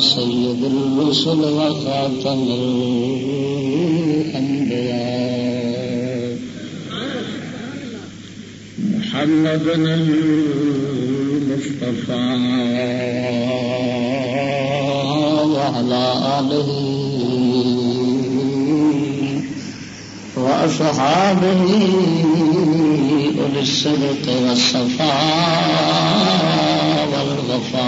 سيد الرسل وخاتم الأنبياء محمد المصطفى وعلى آله وأصحابه أولي الصدق والصفاء والغفاء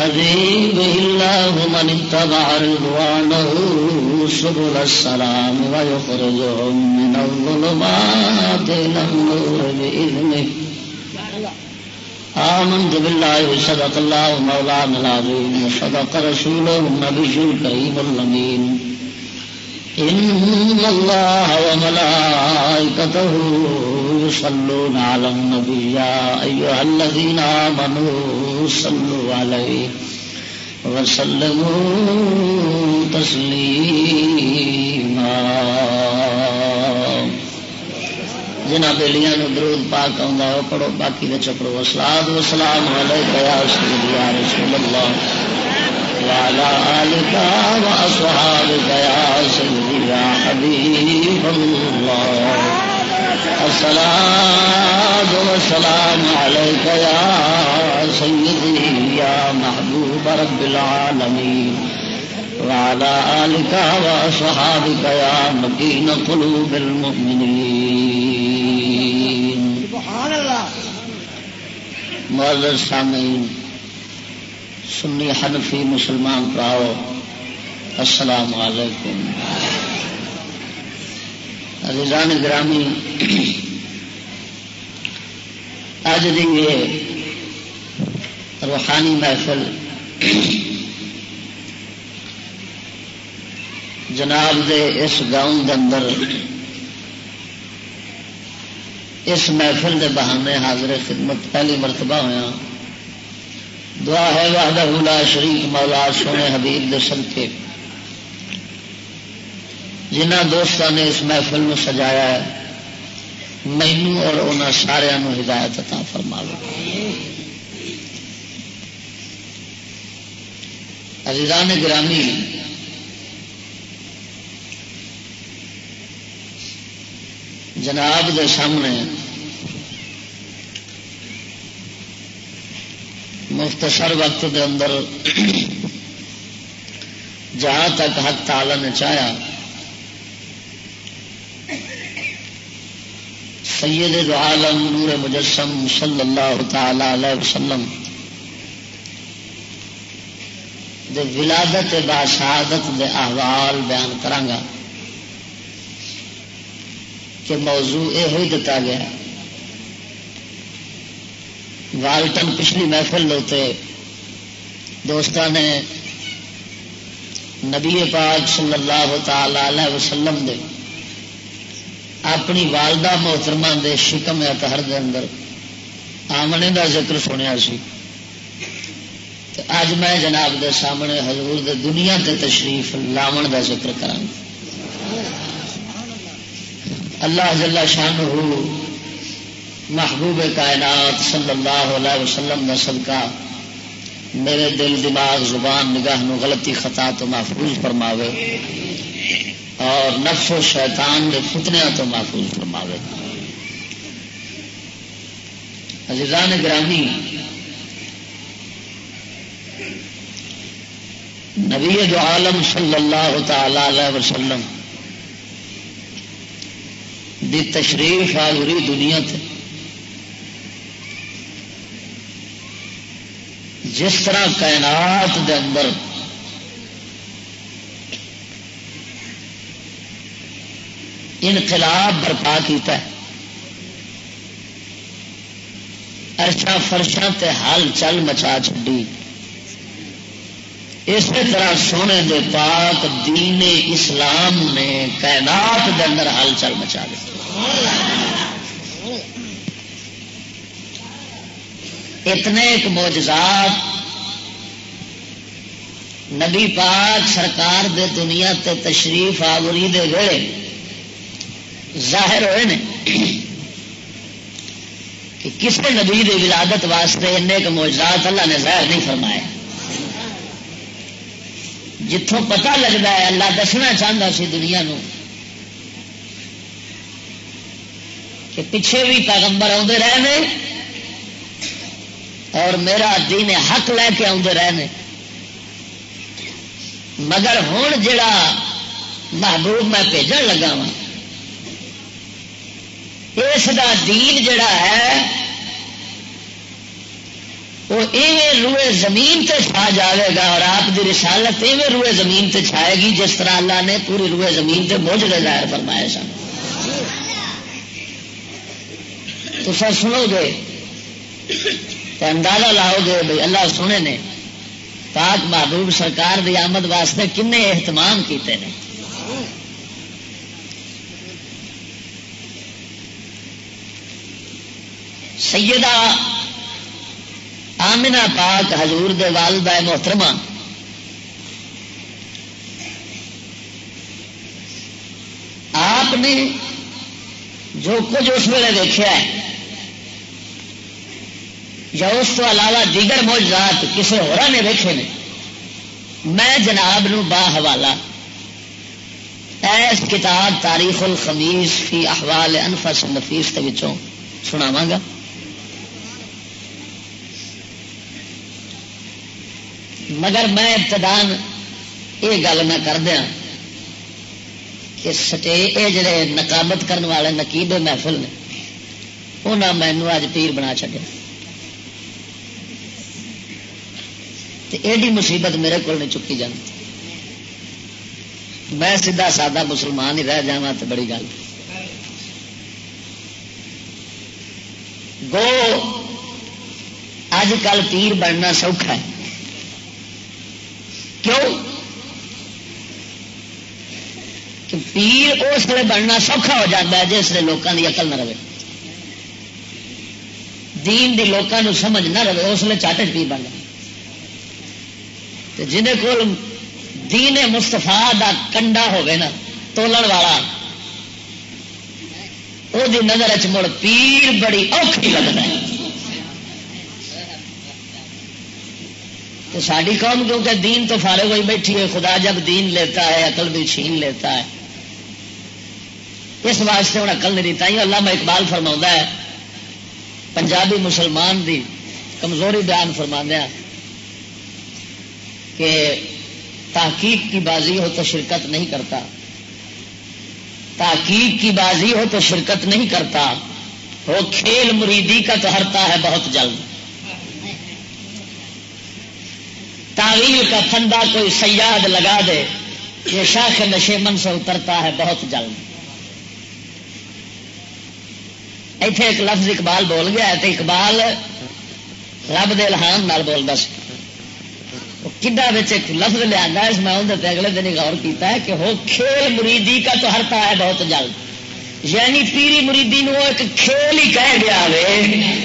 يهدي به الله من اتبع رضوانه سبل السلام ويخرجهم من الظلمات إلى النور بإذنه. آمنت بالله وصدق الله مولانا العظيم وصدق رسوله النبي الكريم الأمين. إن الله وملائكته يصلون على النبي يا أيها الذين آمنوا صلوا عليه وسلموا تسليما جنہ بےلیاں درود پاک آؤں وہ پڑھو، باقی نے چپڑو اسلام وسلام علیکم یا رسول اللہ وعلى آلك وأصحابك يا سيدي يا حبيب الله الصلاة والسلام عليك يا سيدي يا محبوب رب العالمين وعلى آلك وأصحابك يا مكين قلوب المؤمنين. سبحان الله معذر سنی حنفی مسلمان پراؤ السلام علیکم. عزیزان گرامی اج دی روحانی محفل جناب دے اس گاؤں دے اندر اس محفل دے بہانے حاضر خدمت پہلی مرتبہ ہوا دعا ہے وحدہ لا شریک مولا سونے حبیب دے کے جنہ دوستوں نے اس محفل میں سجایا ہے مینو اور انہوں سارا ہدایت عطا فرما لو عزیزان گرامی، جناب دے سامنے مختصر وقت دے اندر جہاں تک حق تعالی نے چاہیا سید دو عالم نور مجسم صلی اللہ تعالی علیہ وسلم. دے ولادت با شہادت دے احوال بیان کرانگا. کہ موضوع یہ ہوئی دتا گیا. والٹن پچھلی محفل ہوتے دوستان نے نبی پاک صلی اللہ تعالی وسلم دے اپنی والدہ محترمہ دے شکم اتہر دے اندر آمنے دا ذکر سنیا سی۔ اج میں جناب دے سامنے حضور دے دنیا تے تشریف لاون دا ذکر کرا اللہ جل شان محبوب کائنات صلی اللہ علیہ وسلم کا صدقہ میرے دل دماغ زبان نگاہ نو غلطی خطا تو محفوظ فرماوے۔ اور نفس و شیطان کے فتنیا تو محفوظ فرماوے۔ عزیزان گرامی، نبی جو عالم صلی اللہ تعالی علیہ وسلم دی تشریف آئی دنیا تے، جس طرح کائنات دے اندر انقلاب برپا کیتا ہے۔ ارشا فرشاں تے حال چل مچا چڈی اسی طرح سونے دے پاک دین اسلام نے کائنات دے اندر ہل چل مچا اتنے ایک موجزات نبی پاک سرکار دے دنیا تے تشریف آوری دے ویڑے ظاہر ہوئے نے کہ کسی نبی دی ولادت واسطے ان موجزات اللہ نے ظاہر نہیں فرمائے؟ جتوں پتا لگتا ہے اللہ دسنا چاہتا سی دنیا نو کہ پیچھے بھی پیغمبر آتے رہے اور میرا دین حق لے کے آدھے رہے مگر ہوں جڑا محبوب میں بھیجن لگا وا اس کا دین جڑا ہے وہ روئے زمین تے چھا جاوے گا اور آپ دی رسالت ایویں روئے زمین تے چھائے گی جس طرح اللہ نے پوری روئے زمین تے بوجھ ظاہر فرمائے سن تو سر سنو گے تو اندازہ لاؤ گے بھائی اللہ سونے نے پاک محبوب سرکار دی آمد واسطے کن اہتمام کیتے ہیں سیدہ آمنا پاک حضور دے والدہ محترمہ۔ آپ نے جو کچھ اس ویلے دیکھا ہے، یا اس کو علاوہ دیگر موجات کسی ہورا نے ویکھے نے، میں جناب نو با حوالہ ایس کتاب تاریخ الخمیس فی احوال انفس نفیس کے سناواں گا۔ مگر میں ابتدان یہ گل میں کر دیا کہ سٹے یہ جڑے نقابت کرنے والے نقیبے محفل نے انہیں مینو اج پیر بنا چڈیا ایڈی مصیبت میرے کو نہیں چکی جاتی میں سیدھا سادہ مسلمان ہی رہ جا تو بڑی گل۔ گو اج کل پیر بننا سوکھا ہے۔ کیوں؟ کہ پیر اس لیے بننا سوکھا ہو جاتا ہے جس لیے لوگوں کی اقل نہ رہے۔ دین دی لوگوں سمجھ نہ رہے، اس لیے چاٹے پیر بن جائے۔ جن کو دین مستفا کا کنڈا ہوگا نا، تولن والا وہ نظر چڑ پیر بڑی اوکھی لگتا ہے۔ تو ساری قوم کیونکہ دین تو فارغ ہوئی بیٹھی ہے، خدا جب دین لیتا ہے، عقل بھی چھین لیتا ہے۔ اس واسطے ہوں عقل نہیں دیتا اللہ میں اقبال فرما ہے، پنجابی مسلمان دی کمزوری بیان فرما دیا کہ تحقیق کی بازی ہو تو شرکت نہیں کرتا۔ تحقیق کی بازی ہو تو شرکت نہیں کرتا۔ وہ کھیل مریدی کا تو ہرتا ہے بہت جلد۔ تعویل کا پھندا کوئی سیاد لگا دے، یہ شاخ نشے من سے اترتا ہے بہت جلد۔ ایتھے ایک لفظ اقبال بول گیا ہے تو اقبال رب دے الحان نال بول دس کڈا ایک لفظ لیا اس میں اندر اگلے دن غور کیتا ہے کہ ہو کھیل مریدی کا تو ہرتا ہے بہت جلد۔ یعنی پیری مریدی نو ایک کھیل ہی کہہ گیا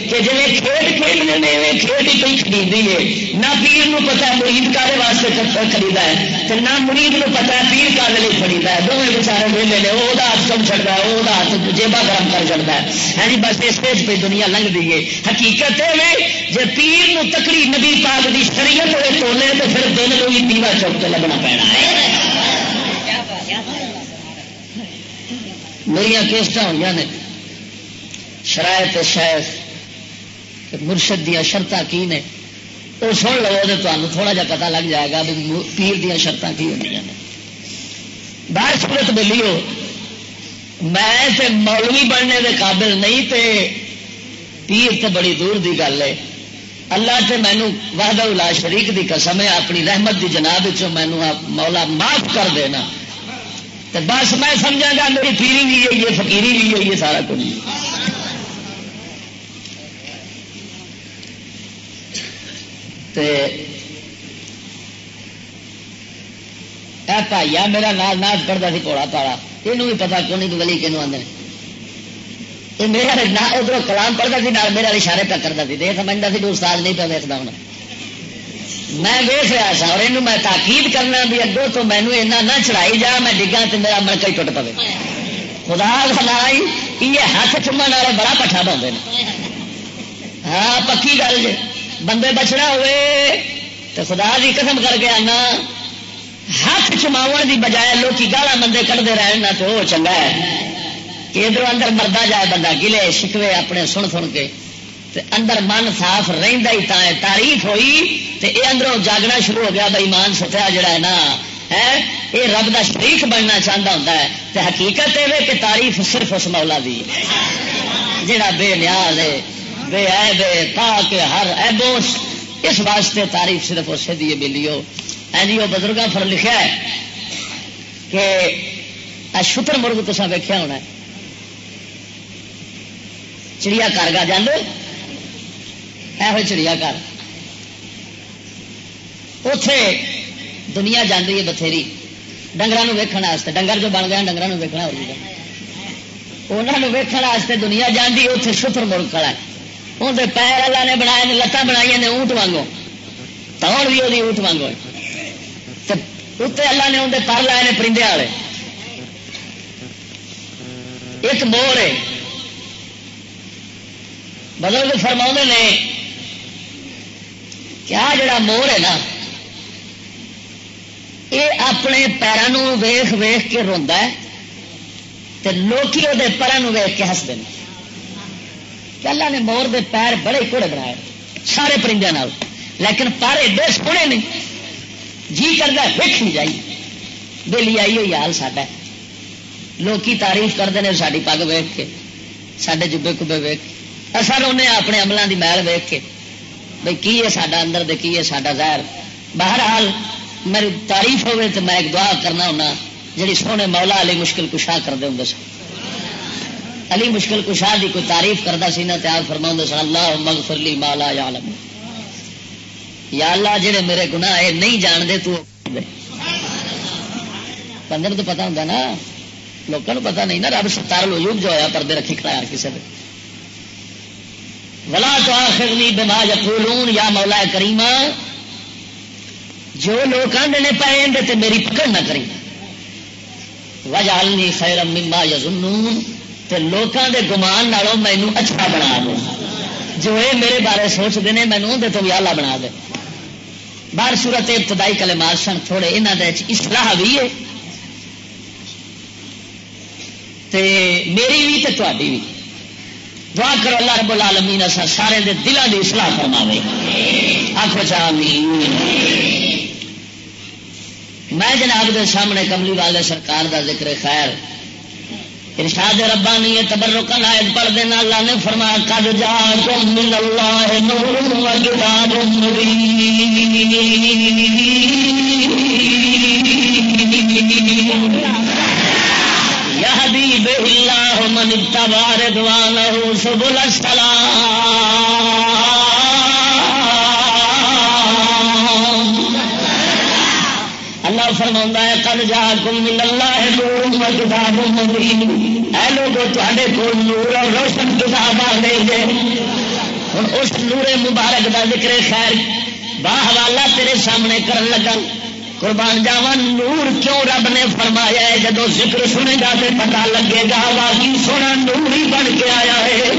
کہ جی کھیل کھیلنے میں کھیل ہی کوئی خریدی ہے۔ نہ پیر نو پتا مرید کالے واسطے خریدا ہے تو نہ مرید نو پتا پیر کالے لیے خریدا ہے۔ دونوں بچارے ویلے نے وہ ہاتھ کم چڑھتا ہے وہ ہاتھ جیبا گرم کر چڑھتا ہے۔ ہاں جی بس اس پیج پہ دنیا لنگ دی ہے۔ حقیقت ہے جی پیر نو تکڑی نبی پاک کی شریعت ہوئے تولے تو پھر دن کو بھی پیوا چوک لگنا پینا ہے۔ میرا کیسٹ ہوئی نے۔ شرائط شیخ مرشد دیا شرط کی نے۔ وہ سن لو تو تمہیں تھوڑا جا پتا لگ جائے گا بھی پیر دیا شرط کی ہوئی نے باہر صورت ملی ہو میں تے مولوی بننے دے قابل نہیں تے پیر تے بڑی دور دی گل ہے۔ اللہ تے مینو وحدہ الا شریک دی قسم ہے، اپنی رحمت دی جناب مینو مولا معاف کر دینا۔ تو بس میں سمجھا گا میری پیری بھی ہے یہ فکیری بھی ہے، سارا کچھ۔ بھائی میرا نال ناچ پڑھتا سی پوڑا پالا یہ پتا کیوں نہیں ولی کہ آدھے یہ میرا ادھر کلام پڑھتا سی، نال میرا اشارے پہ کرتا سی۔ یہ سمجھتا سی کہ استاد نہیں پہ ویستا ہوں میں ویس رہا سا اور یہ میں تاکید کرنا بھی اگوں تو مینو ایسا نہ چڑھائی جا، میں ڈگا تو میرا منکا ہی ٹوٹ پے خدا خلائی یہ ہاتھ چومن والے بڑا پٹھا پاؤں ہاں پکی گل جی بندے بچنا ہوئے تو خدا کی قسم کر کے آنا۔ ہاتھ چماو کی بجائے لوگ گالا بندے کٹتے رہنا تو وہ چنگا ہے۔ کہ ادھر اندر مردا جائے بندہ گلے، شکوے اپنے سن سن کے۔ اندر من صاف رہتا ہی تعریف ہوئی تے اے اندروں جاگنا شروع ہو گیا بھائی مان ستیا جڑا ہے نا۔ ہے؟ یہ رب دا شریک بننا چاہتا ہوتا ہے۔ تے حقیقت یہ کہ تعریف صرف اس مولا دی۔ جڑا بے نیاز ہے، بے عیب ہے پاک ہر ایبوس اس واسطے تعریف صرف اسے دی بلیو۔ ہے جی وہ بزرگوں پر لکھا ہے کہ شتر مرغ تو ویکیا ہونا چڑیا کارگاہ جانے یہ چڑیا گھر اتے دنیا جانی ہے بتھیری ڈنگر ویکن ڈنگر جو بن گیا ڈنگر ویکنا انہوں ویکن دنیا جاتی اتنے شتر ملک کھڑا ہے اندر پیر اللہ نے بنایا لتان بنائی نے اونٹ وانگو تون بھی وہ اونٹ وانگو اتنے اللہ نے اندر پر لائے پرندے والے ایک مور ہے بزرگ فرما نے کیا جڑا مور ہے نا یہ اپنے پیروں ویخ ویخ کے روا ہے لوکی وہ پروں ویخ کے ہستے ہیں اللہ نے مور دے پیر بڑے کوڑے بنائے، سارے پرندے لیکن پر ایڈے سونے نہیں جی کرتا ویک نہیں جائی۔ بہلی آئی ہوئی حال ساڈا لوکی تعریف کرتے ہیں ساری پگ ویخ کے سڈے جبے کبے ویخ اصل انہیں اپنے عملوں کی محل ویخ کے۔ بھائی کی ہے ساڈا اندر دے کی ہے ساڈا ظاہر؟ بہرحال میری تعریف ہوئے تو میں ایک دعا کرنا ہونا جی سونے مولا علی مشکل کشا کرتے ہوں سن۔ علی مشکل کشا دی کوئی تعریف کرتا سی نا تیار فرما سن اللہ مغفر لی مالا یا عالم یا اللہ جڑے میرے گناہ ہے نہیں جانتے تو بندے تو پتا ہوں نا لوگوں کو پتا نہیں نا، رب ستار لوگ جو ہوا پردے رکھی کھڑا کسی نے ولا تو آخری بما یقولون یا مولا کریما جو لوگ آدھے پے تے میری پکڑ نہ کری وجالنی خیر مما یزنون تے لوکاں دے گمان نالوں مینو اچھا بنا دے جو اے میرے بارے سوچتے ہیں مینو دے تو بھی آلہ بنا دے۔ بار صورت ابتدائی کلے مارسن تھوڑے یہاں دے اصلاح بھی ہے۔ تے میری بھی تے تاری بھی۔ دعا کرو اللہ رب العالمین ایسا سارے دے دلوں کی اصلاح فرماوے۔ آخو چاہ میں جناب دے سامنے کملی والے سرکار دا ذکر خیر۔ ارشاد ربانی تبرکن آیت پڑھ دینا اللہ نے فرمایا، قد جاءکم من اللہ نور و کتاب مبین فرما کتاب مبین۔ اے نور اور روشن کتاب آ گئی ہے۔ ہوں اس نور مبارک کا ذکر خیر باہ حوالہ تیرے سامنے کرن لگا۔ قربان جاوا نور کیوں رب نے فرمایا ہے؟ جدو ذکر سنے گا تو پتا لگے گا، واقعی سونا نور ہی بن کے آیا ہے۔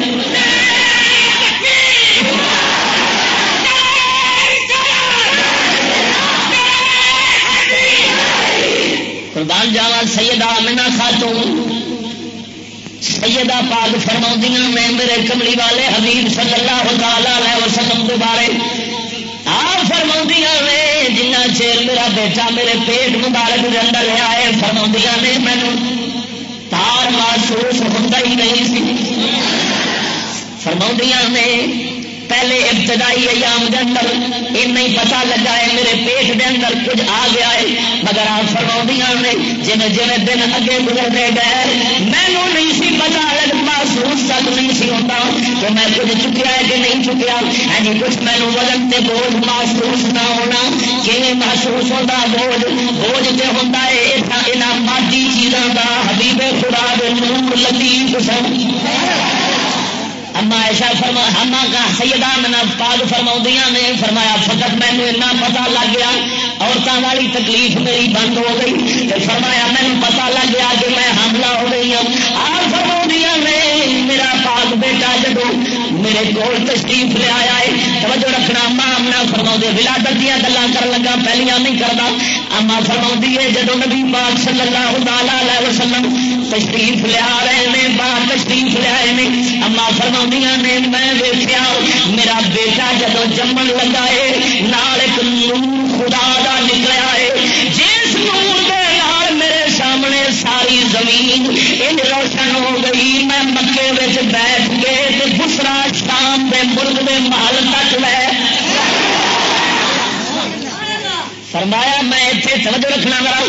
قربان جاوا سیدہ منا خاتون۔ سیدہ پاک فرما میں میرے کملی والے حبیب صلی اللہ تعالی وسلم دوبارے آپ فرما نے جنا چیر میرا بیٹا میرے پیٹ مبارک کے اندر آئے فرما نے مینو تار محسوس ہوتا ہی نہیں سی۔ فرما نے پہلے ابتدائی ایام کے اندر یہ نہیں پتا لگا ہے میرے پیٹ دے اندر کچھ آ گیا ہے۔ مگر آپ فرما نے جی جی دن اگے گزرتے گئے مینو نہیں سی پتا لگ محسوس تک نہیں سی ہوتا کہ میں کچھ چکیا ہے کہ نہیں چکیا۔ ہاں جی، کچھ مینو وزن سے بوجھ محسوس نہ ہونا، کہ محسوس ہوتا بوجھ بوجھ سے ہوتا ہے یہاں مادی چیزوں کا حبیب خدا دے نور لطیف سن۔ اما ایشا فرما ہما کا سیدہ منا پاگ فرما نے فرمایا، فقط مینو اتنا پتا لگ گیا عورتوں والی تکلیف میری بند ہو گئی. تو فرمایا مینو پتا لگ گیا کہ میں حاملہ ہو گئی ہوں آ فرما نے، میرا پاگ بیٹا جدو میرے کو تشریف لے آیا ہے. توجہ رکھنا، اما امنا فرما ولادت دیا گلا کر لگا، پہلیاں نہیں کرتا اما فرما ہے جدو نبی پاک صلی اللہ علیہ وسلم تشریف لیا رہے ہیں باہر تشریف لیا اما فرما نے، میں ویخیا میرا بیٹا جدو جمن لگا ہے، نال ایک نور خدا دا نکلیا ہے۔ جس نور دے نال میرے سامنے ساری زمین ان روشن ہو گئی۔ میں مکے بیٹھ کے دوسرا شام دے ملک دے محل تک لے فرمایا، میں اتنے توجہ رکھنا گا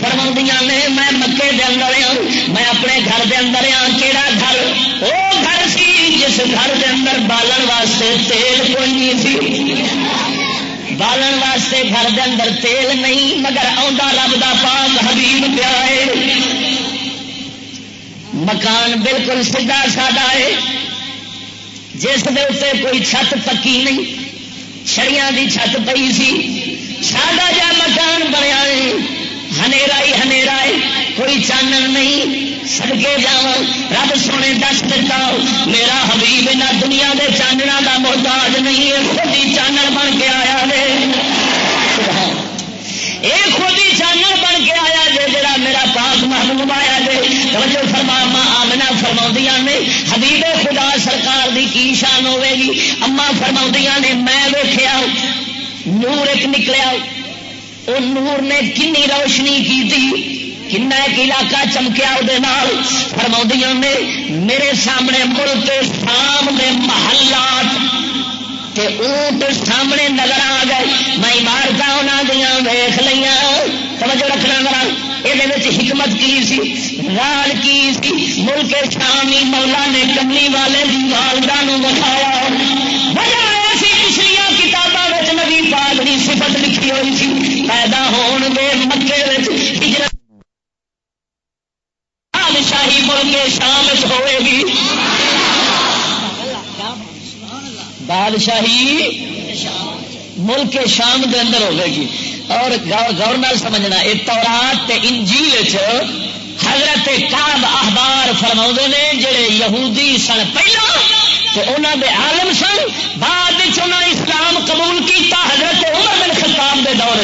فرما نے، میں مکے دے اندر ہوں۔ میں اپنے گھر دے اندر ہوں۔ کہڑا گھر؟ وہ گھر سی جس گھر دے اندر بالن واسطے تیل کوئی نہیں سی۔ بالن واسطے گھر دے اندر تیل نہیں، مگر آ رب دا پاک حبیب پیا ہے۔ مکان بالکل سیدھا ساڈا ہے۔ جس دے اتنے کوئی چھت پکی نہیں، چھڑیاں دی چھت پئی سی۔ سادہ جا مکان بنیا ہنیرا ہی ہنیرا ہے کوئی چانن نہیں سڑکے جا رب سونے دس دتا میرا حبیب نہ دنیا دے چاننا دا محتاج نہیں ہے خود ہی چانن بن کے آیا یہ خود ہی چانن بن کے آیا جے جڑا میرا پاک محبوب آیا جے توجہ فرما آمنا فرما نے حبیب خدا سرکار دی کی شان ہوے گی اما فرما نے میں ویخیا نور ایک نکلیا وہ نور نے کنی روشنی کی تھی کن ایک علاقہ چمکیا وہ فرما نے، میرے سامنے ملک شام کے محلات اونٹ سامنے نظر آ گئے۔ میں عمارت انہوں دیا ویخ لیا توجہ رکھنا گا یہ حکمت کی سی؟ رال کی سی؟ ملک شامی مولا نے کملی والے دی والدہ بتایا نبی پاک کی صفت لکھی ہوئی سی، پیدا ہون گے مکے ہجرت بادشاہی ملک شام ہوئے گی۔ بادشاہی ملک شام دے اندر ہوے گی۔ اور گور نال سمجھنا، یہ تورات تے انجیل حضرت کاب احبار فرما نے، جڑے یہودی سن پہلا انہوں دے عالم سن، بعد اسلام قبول کیتا حضرت عمر بن خطاب دے دور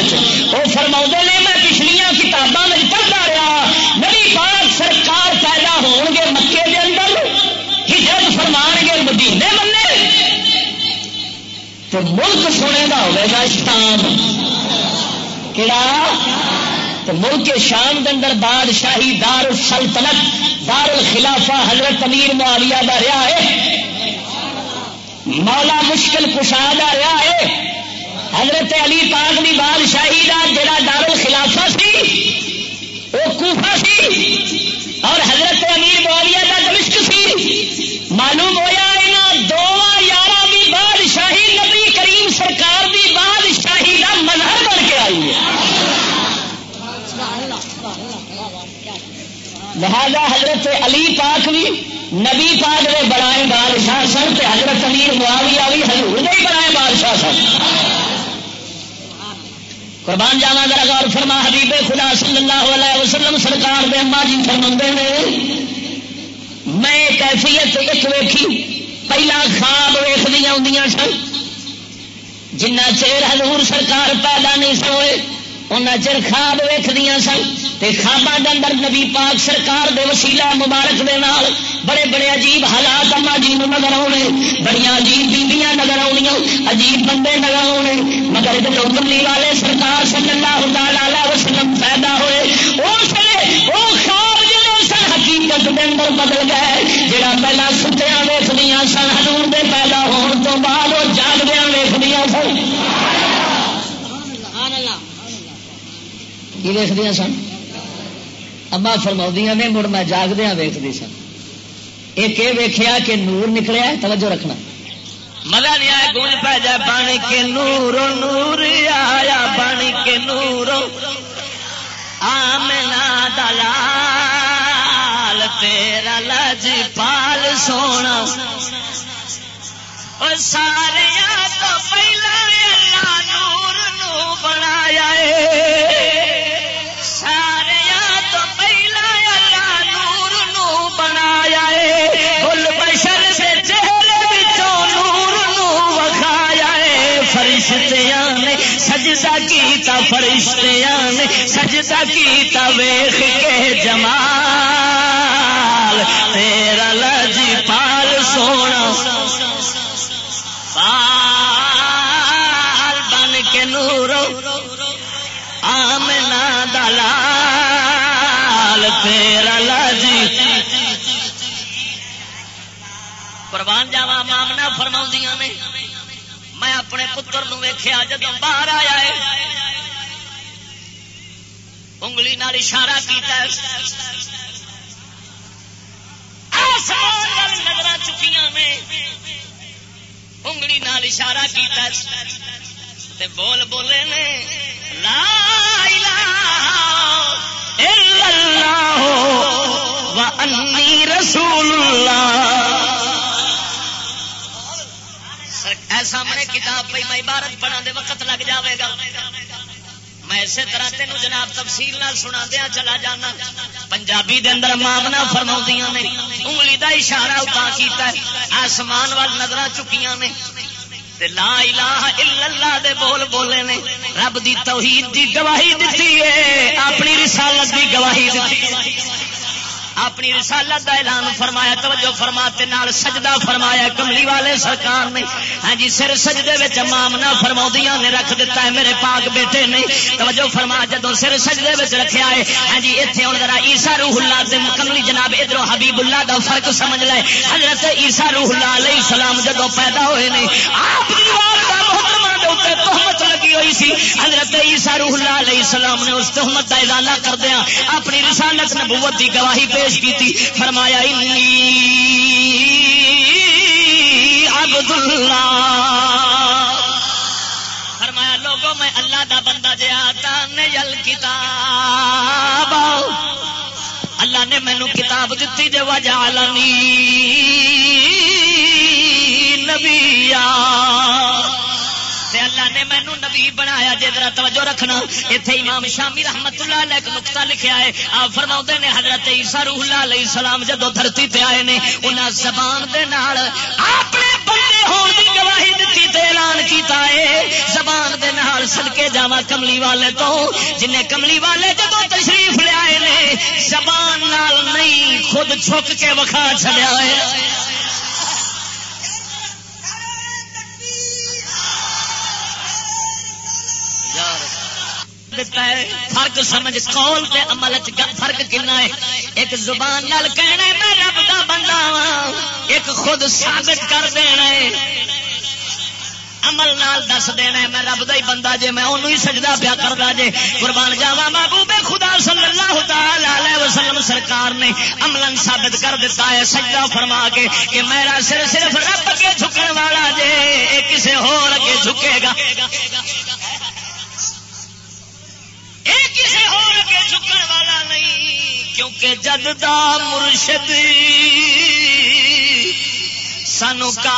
وہ فرما نے، میں پچھلیا کتابوں میں پڑھتا رہا ہاں۔ نبی پاک سرکار پیدا ہون گے مکے دے اندر، ہجرت فرمان گے مدینے ملے تو ملک سنے کا ہوگا اسلام کہڑا تو ملک شام کے اندر بادشاہی دار السلطنت دار الخلافہ حضرت امیر معاویہ دا رہا ہے۔ مولا مشکل کشا رہا ہے۔ حضرت علی پاک کی بادشاہی کا جڑا دار الخلافہ سی، وہ کوفہ سی، اور حضرت امیر معاویہ کا دمشق سی۔ معلوم ہوا یہاں دونوں یار بھی بادشاہی نبی کریم سرکار کی بادشاہی کا مظہر بن کے آئی ہے۔ لہذا حضرت علی پاک بھی نبی پاک نے بڑائے بادشاہ سن تے حضرت امیر معاویہ بھی حضور نے بڑائے بادشاہ سن۔ قربان جانا ذرا غور فرما، حبیب خدا صلی اللہ علیہ وسلم سرکار دے اما جی فرما نے، میں کیفیت ایک ویکھی، پہلا خواب ویخدیا ہوں سن۔ جنہ چیر حضور سرکار پیدا نہیں سوئے ان چر خواب ویخدیا سن خوابہ اندر نبی پاک سرکار دے وسیلہ مبارک دے نال بڑے بڑے عجیب حالات اما جی نظر آنے بڑی عجیب بیبیاں نظر آنیا عجیب بندے نظر آنے مگر جب کملی والے سرکار صلی اللہ تعالی وسلم پیدا ہوئے، اس وہ خواب جڑے سن حقیقت کے اندر بدل گئے، جڑا پہلا ستیا ویخدیا سن ہزور دے پیدا ہون تو بعد وہ جاگدیا ویخدیا سن۔ کی ویخدیا سن؟ اما فرما نے، مڑ میں جاگدیا ویختی سن۔ ایک یہ ویخیا کہ نور نکلیا توجہ رکھنا۔ مزہ نہیں آیا، گونج پہ جائے پانی کے نور نور آیا پانی کے نور آمنا دلال تیرا لج پال سونا سارے تو پہلا اللہ نور نو بنایا سارے بل بشر سے چہرے بچوں نور نو وکھایا فرشتیاں نے سجدہ کیتا، فرشتیاں نے سجدہ کیتا ویخ کے جمال فرما نے میں اپنے پتر ویخیا جدو باہر آیا ہے۔ انگلی نال اشارہ کیتا ہے۔ نظر چکیاں نے انگلی نال اشارہ کیتا تے بول بولے نے، لا الہ الا اللہ وانی رسول اللہ۔ اے سامنے کتاب پہ میں عبارت پڑھا دے وقت لگ جاوے گا۔ میں اسی طرح تین جناب تفصیل نہ سنا دیا چلا جانا۔ پنجابی دے اندر مامنا فرما نے۔ انگلی دا اشارہ اتا کیتا ہے۔ آسمان وال نظر چکیاں نے۔ لا الہ الا اللہ دے بول بولے نے۔ رب دی توحید دی گواہی دیتی ہے، اپنی رسالت دی گواہی دیتی اپنی رسالت دا اعلان فرمایا، توجہ فرماتے، نال سجدہ فرمایا، کملی والے سرکار نے۔ ہاں جی سر سجدے وچ مامنا فرماؤدیاں نے رکھ دیتا ہے، میرے پاک بیٹے نے۔ توجہ فرما، جدوں سر سجدے وچ رکھیا ہے ہاں جی ایتھے ہن ذرا عیسی روح اللہ دے کملی جناب ادھر حبیب اللہ دا فرق سمجھ لے۔ حضرت عیسی روح اللہ علیہ السلام جدوں پیدا ہوئے نے، آپ دی والدہ محترمہ دے اوپر تہمت لگی ہوئی سی۔ حضرت عیسی روح اللہ علیہ السلام نے اس تہمت دا ازالہ کردیا اپنی رسالت نبوت دی گواہی پیش پیش کی تھی فرمایا عبد اللہ فرمایا، لوگوں میں اللہ دا بندہ جے آتا کتاب۔ اللہ نے مینو کتاب دیتی جے وجالنی نبی اللہ نے مینو نبی بنایا جی ذرا توجہ رکھنا۔ اتنے امام شامی رحمت اللہ علیہ ایک نقطہ لکھا ہے۔ آپ فرما نے حضرت عیسیٰ روح اللہ علیہ السلام جدو دھرتی پہ آئے نے انہیں زبان دے نال اپنے بندے ہون دی گواہی دیتی تے اعلان کیتا ہے۔ زبان دے نال سدکے جاوا کملی والے تو جن کملی والے جدو تشریف لے آئے نے، زبان نال نہیں، خود چھک کے وکھا چلیا ہے۔ دیتا ہے۔ فرق سمجھ، قول تے عمل فرق کنا ہے؟ ایک زبان نال کہنا ہے، میں رب دا بندہ وا ایک خود ثابت کر دینا ہے۔ عمل نال دس دینا ہے، میں رب دا ہی بندہ جے، میں انہوں ہی سجدہ پیا کردا جے۔ قربان جاوا محبوب خدا صلی اللہ تعالی علیہ وسلم سرکار نے عمل ثابت کر دیتا ہے، سجدہ فرما کے کہ میرا سر صرف رب کے جھکن والا جے اے کسے ہور اگے جھکے گا۔ کسی کے جھکن والا نہیں کیونکہ جد دا مرشد سانو کا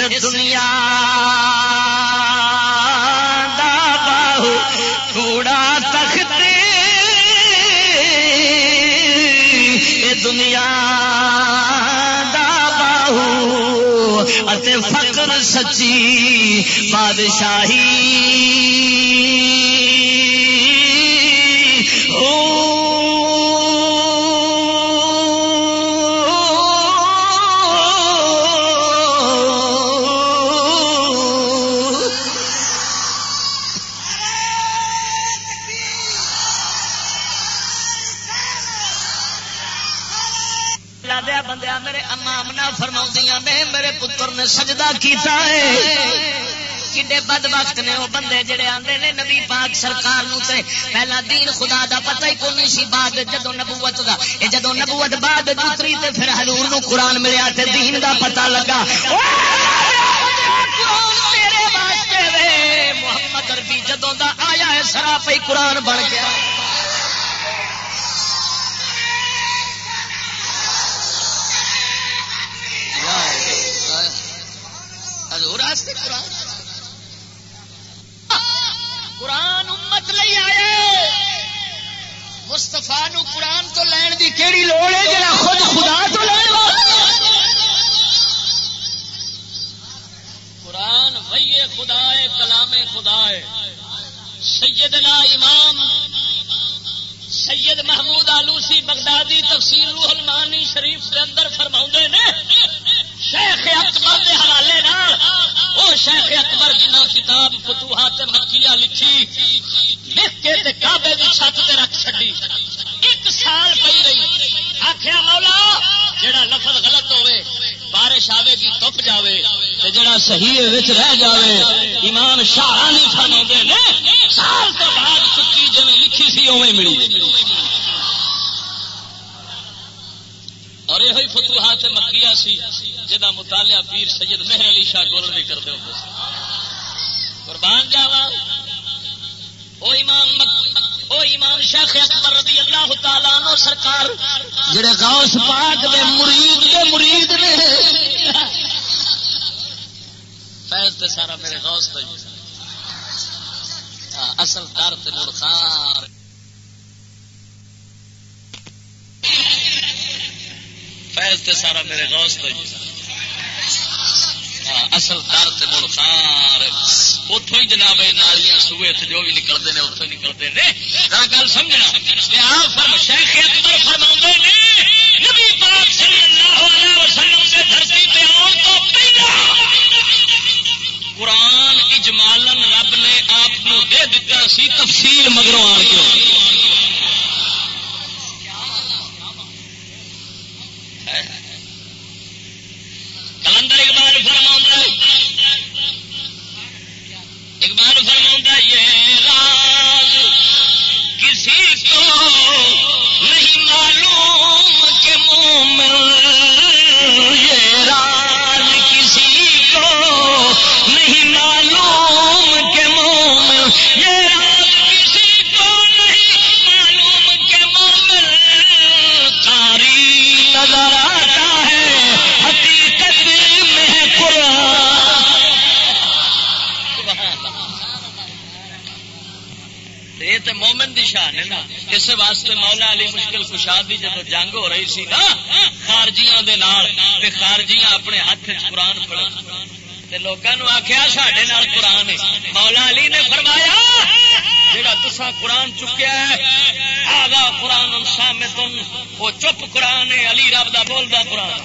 اس دنیا دا باہو کوڑا تخت دنیا دا باہو۔ فقر سچی بادشاہی سجدہ کیتا ہے۔ کڈے بد وقت نے وہ بندے جڑے آتے نے نبی پاک سرکار نو تے، پہلا دین خدا دا پتہ ہی کون سی، بعد جدو نبوت دا۔ اے جدو نبوت بعد دوتری تے پھر حضور نو قرآن ملیا تے دین دا پتہ لگا۔ محمد اربی جدوں دا آیا ہے، سرا پہ قرآن بن گیا قرآن امت لئی آئے مستفا نو قرآن تو لین دی کیڑی لوڑ ہے جا خود خدا تو لین قرآن وہی خدا ہے کلام خدا ہے سیدنا امام سید محمود آلوسی بغدادی تفصیل روح المانی شریف کے اندر فرما نے شیخ اکبر کے حوالے وہ شیخ اکبر جنہ کتاب فتوحات مکیہ لکھی لکھ کے کابے کی چھت سے رکھ چڈی ایک سال پی رہی آخیا مولا جڑا لفظ غلط ہوئے بارش آئے گی تپ جائے جڑا صحیح رہ جائے ایمان شاہ نہیں فرما سال تو بعد چکی جی لکھی سی اوے ملی۔ اور یہ فتوحات مکیہ سی، جہاں مطالعہ پیر سید مہر علی شاہ گول بھی کرتے ہوتے قربان جاوا، او امام او امام شیخ اکبر رضی اللہ تعالی عنہ سرکار، جڑے غوث پاک دے مرید دے مرید نے فیض تے سارا میرے غوث تے ہاں، اصل کار تے مڑ خار۔ فیض تے سارا میرے غوث ہاں، تے اصل در مڑ خار۔ اتوں ہی جناب نالیاں سوئے جو بھی نکلتے ہیں اتوں نکلتے ہیں گل سمجھنا شیخ اکبر فرما نے، نبی پاک صلی اللہ علیہ وسلم سے دھرتی پہ آن تو پہلا۔ قرآن اجمالن رب نے آپ کو دے دیتا سی، تفصیل مگروں آ کے کلندر اقبال فرما اقبال فرما یہ راز کسی کو نہیں معلوم کہ مومن تو مومن ہے نا۔ اس واسطے مولا علی مشکل خوشاد کی جب جنگ ہو رہی سی نا، خارجیاں دے نال تے خارجیاں اپنے ہاتھ قرآن پڑے لوگوں آخیا سڈے قرآن مولا علی نے فرمایا جڑا تسا قرآن چکیا ہے آگا قرآن سامت وہ چپ قرآن ہے، علی رب دا بولدا قرآن۔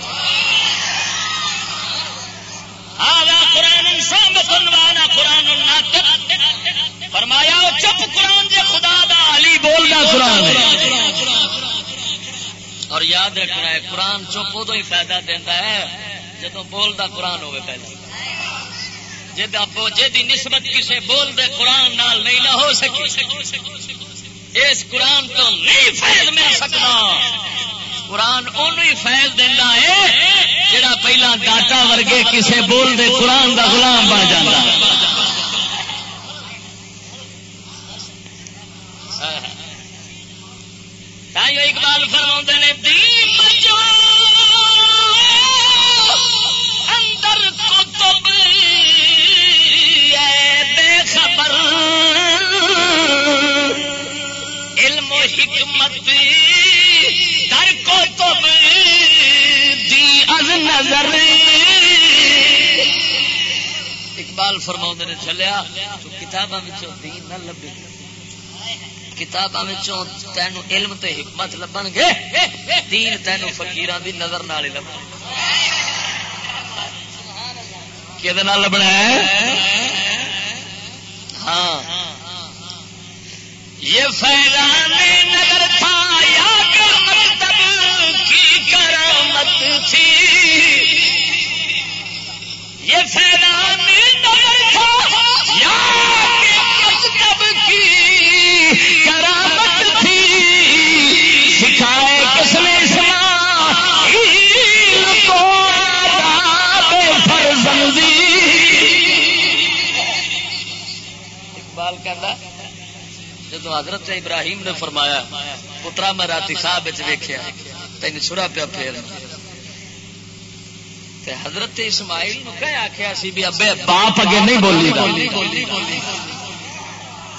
آگا قرآن سامت وانا قرآن فرمایا وہ چپ قرآن جے خدا دا علی بولدا قرآن اور یاد رکھنا ہے، قرآن چپ ادو ہی فائدہ دینا ہے جدو بولدا قرآن ہوئے پہلے۔ جی نسبت کسی بول دے قرآن نال نہیں نہ ہو سکی، اس قرآن تو نہیں فیض مل سکتا قرآن ان فیض دینا ہے، جڑا پہلا پہلا ڈاٹا ورگے کسے بول دے قرآن دا غلام بن جاتا اقبال فرما نے اندر کتب بے خبر۔ علم و حکمت در کتب دی از نظر۔ اقبال فرما نے، چلیا، تو کتاباں دین نہ لبے۔ کتاباں تین علم تے حکمت لبن گے، دین تین فکیر دی نظر نال لب کہ لبنا ہے؟ ہاں۔ یہ فیضان نگر تھا یا مکتب کی کرامت تھی۔ یہ فیضان حضرت ابراہیم نے فرمایا، پترا، میں رات خواب ویخیا تین سرا پیا پھیر حضرت اسماعیل آخیا سی بھی ابے باپ اگے نہیں بولی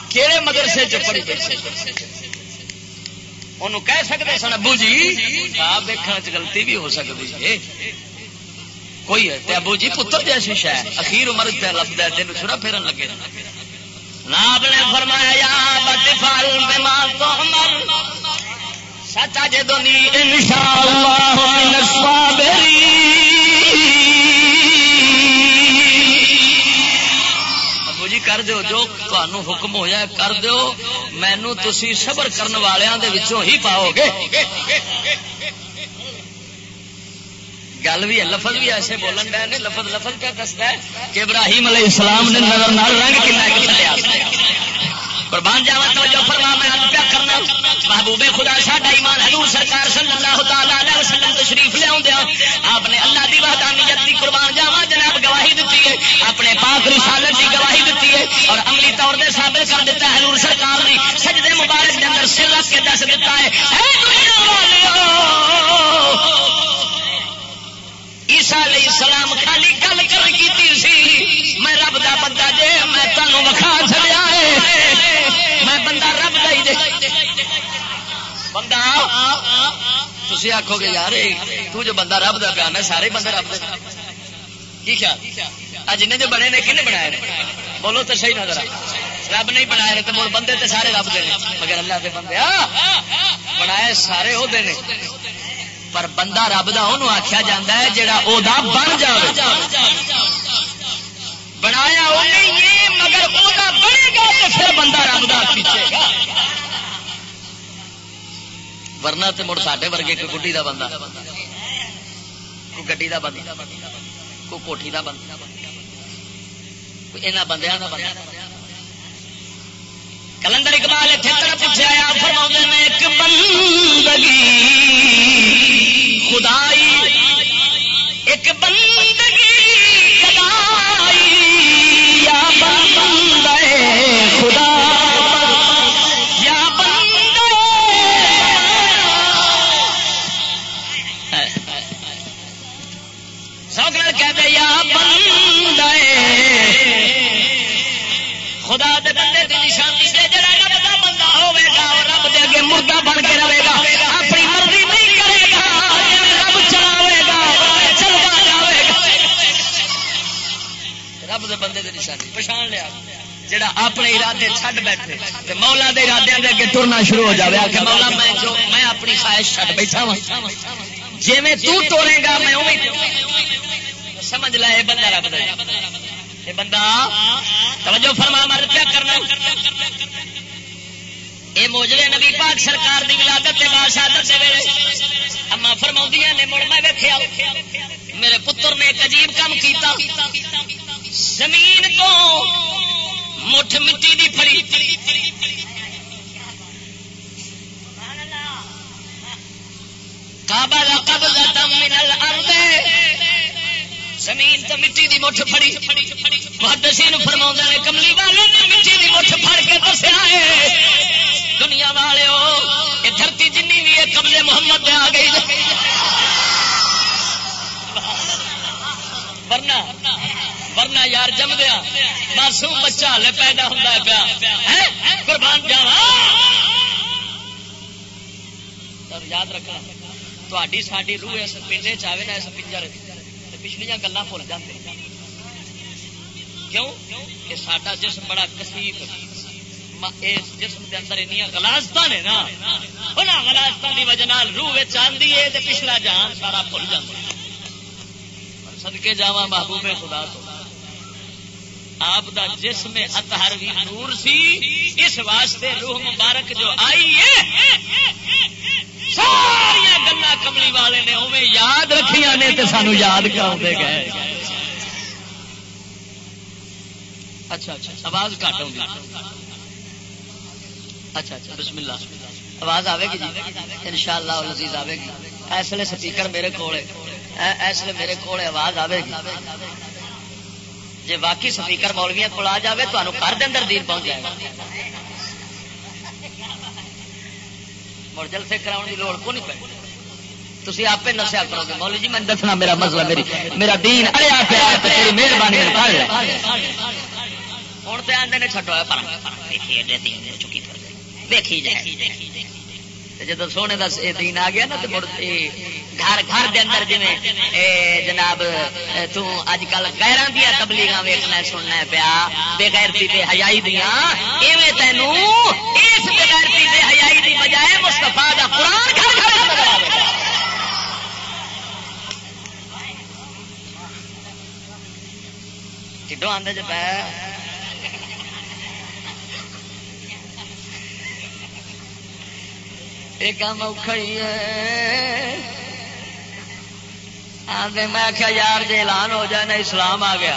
کہڑے مدرسے چ پڑھی انہوں کہہ سکتے سن، ابو جی آپ دیکھنے چ غلطی بھی ہو سکتی ہے۔ کوئی ہے؟ ابو جی پتر جیسی شاید اخیر عمر پہ لفظ ہے تین چھڑا پھیرن لگے۔ ناب نے فرمایا بطفال بما تحمل ستجدنی انشاءاللہ من ابو جی کر دیو، جو تمہوں حکم ہو جائے کر دیو۔ مینو تسی صبر کرنے والوں دے وچوں ہی پاؤ گے۔ گل بھی ہے، لفظ بھی ایسے بولن ڈے نے، لفظ لفظ کیا دستا ہے کہ ابراہیم علیہ السلام نے نظر نال رنگ کنا چلیا قربان جاوا توجہ فرما، میں حد پیا کرنا؟ محبوب خدا ساڈا ایمان حضور سرکار صلی اللہ تعالی علیہ وسلم تشریف لے اوندے آپ نے اللہ دی وحدانیت دی قربان جاوا جناب گواہی دتی ہے۔ اپنے پاک رسالت دی گواہی دتی ہے۔ اور عملی طور تے ثابت کر دیتا ہے، حضور سرکار نے سجدے مبارک دے اندر سر رکھ کے دس دیتا ہے۔ اے دنیا والو عیسا علیہ السلام خالی گل کر کی سی۔ میں رب دا بندہ جے، میں تمہوں وکھا چلیا میں بندہ رب دا ہی دے بندہ تھی آخو گے، یار تو جو بندہ رب دا پیانا سارے بندے رب دے۔ کی خیال؟ جن جو بنے نے کن بنایا بولو تو صحیح نظر رب نہیں بنایا تو مل بندے تو سارے رب دے مگر اللہ کے بندے بنایا سارے وہ دے پر بندہ رب کا انہوں آخیا جا ہے جا بن جائے بنایا مگر بنے گا تو پھر بندہ رب کا پیچھے۔ گا ورنہ تو مڑ ساڈے ورگے کوئی گڈی کا بندہ۔ کوئی گڈی کا بندہ۔ کوئی کوٹھی کا بندہ۔ کوئی یہاں بندیا کا بندہ۔ کلندر اقبال اتنے طرف پیچھے آیا فرما میں ایک بندگی خدائی ایک بندگی رب دے بندے دی نشانی، پہچان لیا۔ جڑا اپنے ارادے چھڈ بیٹھے، تے مولا دے ارادے دے اگے ٹرنا شروع ہو جاوے کہ مولا، میں جو، میں اپنی خواہش چھڈ بیٹھا ہوں جویں تو ٹورے گا، میں اوویں سمجھ لے، اے بندہ رب دا اے بندہ، توجہ فرما مر کیا کرنا۔ یہ موجلے نبی پاک سرکار دی ولادت کے بعد شہادت دے ویلے، اما فرما نے، مڑ میں ویکھیا میرے پتر نے ایک عجیب کام کیتا۔ زمین کو مٹھ مٹی دی پھڑی قابل قبضہ من الارض۔ زمین تو مٹی دی مٹھ پھڑی۔ محدثین فرما نے کملی والے نے مٹی دی مٹھ پھڑ کے دسیا ہے۔ دنیا والے ہو یہ دھرتی جن بھی ہے، قبضے محمد آ گئی ورنہ ورنہ یار جم دیا معصوم بچہ ہلے پیدا ہوتا ہے پیا۔ قربان جاوا یاد رکھنا تاری ساری روح اس پنجے چاہے نا، اس پنجر پچھلیا گلا بھول جاتے کیوں؟ کہ سڈا جسم بڑا کسیف جسم کے اندر این گلاست نے نا۔ گلاست کی وجہ روح آدھی ہے پچھلا جہان سارا بھول جاتا سدکے جا محبوب خدا تو۔ آپ دا جسم اتہر بھی نور سی، اس واسطے روح مبارک جو آئی ہے ساریا گلا کملی والے نے اوے یاد رکھیا نے تو سانو یاد کرتے گئے۔ اچھا اچھا آواز کٹ ہوگی اچھا اچھا بسم اللہ۔ آواز آئے گی جی؟ ان شاء اللہ لذیذ آئے گی۔ اس لیے سپیکر میرے کو اس لیے میرے کو آواز آئے گی۔ جی باقی سپیکر مولویا کو آ جائے تو گھر کے اندر پہنچ جائے۔ گا مڑ جلسے کراؤ کی لوڑ کو نہیں تھی آپ نسیا کرو گے مولوی جی میں دسنا میرا مسئلہ میری میرا دین مہربانی ہوں تو آدھے چڈو چکی دیکھی جائے۔ جب سونے کا دین آ گیا نا تو گھر گھر دے اندر جی جناب تج کل گیران دیا تبلیغ ویکنا سننا پیا بےغیرتی بے حیائی دیا ایویں تینوں اس بےغیرتی بے حیائی دی بجائے مستفا کا قرآن گھر گھر ٹھڈو آدھے جب کام اوکھا میں آخیا یار جی اعلان ہو جائے نا اسلام آ گیا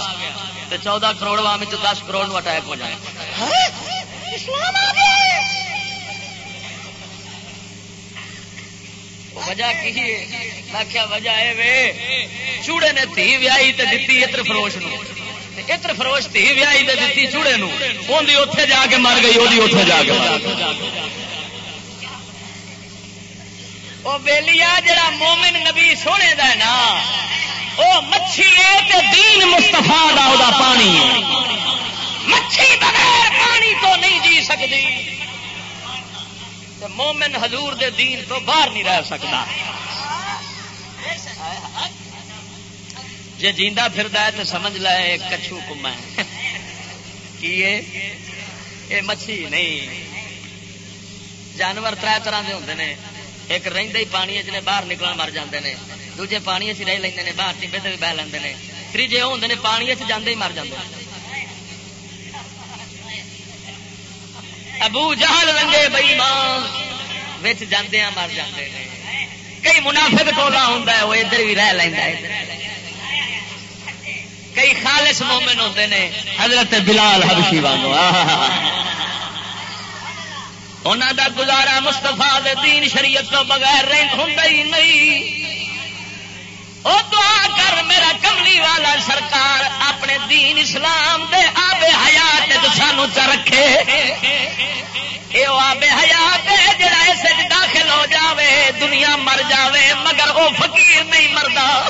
تو چودہ کروڑ وہاں میں دس کروڑ اٹیک ہو جائے۔ وجہ کی میں کیا وجہ ہے وے چوڑے نے تھی ویائی تے دتی اتر فروش نو۔ اتر فروش تھی ویائی تے دتی چوڑے نو۔ اون دی اوتھے جا کے مر گئی دی اوتھے جا کے مر گئی۔ وہ بےلیا جڑا مومن نبی سونے دا نا وہ مچھی ہے دین مستفا دا پانی مچھی بغیر پانی تو نہیں جی سکتی۔ مومن حضور دے دین تو باہر نہیں رہ سکتا۔ جی جیندہ پھردا ہے تو سمجھ لے کچھو کما کی یہ مچھی نہیں۔ جانور تر طرح کے ہوتے ہیں ایک رہی پانی چ باہر نکل مر جاتے ہیں دوجے پانی چ رہ لیں باہر ٹیبے سے بھی بہ لیں تیجے وہ ہوں پانی چاہتے ہی مر جاتے ابو جہل رنگے بئی ماں جانے ہاں مر جاتے ہیں کئی منافق ٹولا ہوں وہ ادھر بھی رہ لینا کئی خالص مومن ہوتے ہیں حضرت بلال حبشی وانگو۔ انہوں دا گزارا مستفا دین شریعت تو بغیر ہوں ہی نہیں۔ وہ دعا کر میرا کملی والا سرکار اپنے دین اسلام دے آبے حیات سانو چ رکھے۔ یہ آبے حیات جڑا اس داخل ہو جاوے، دنیا مر جاوے، مگر وہ فقیر نہیں مردا۔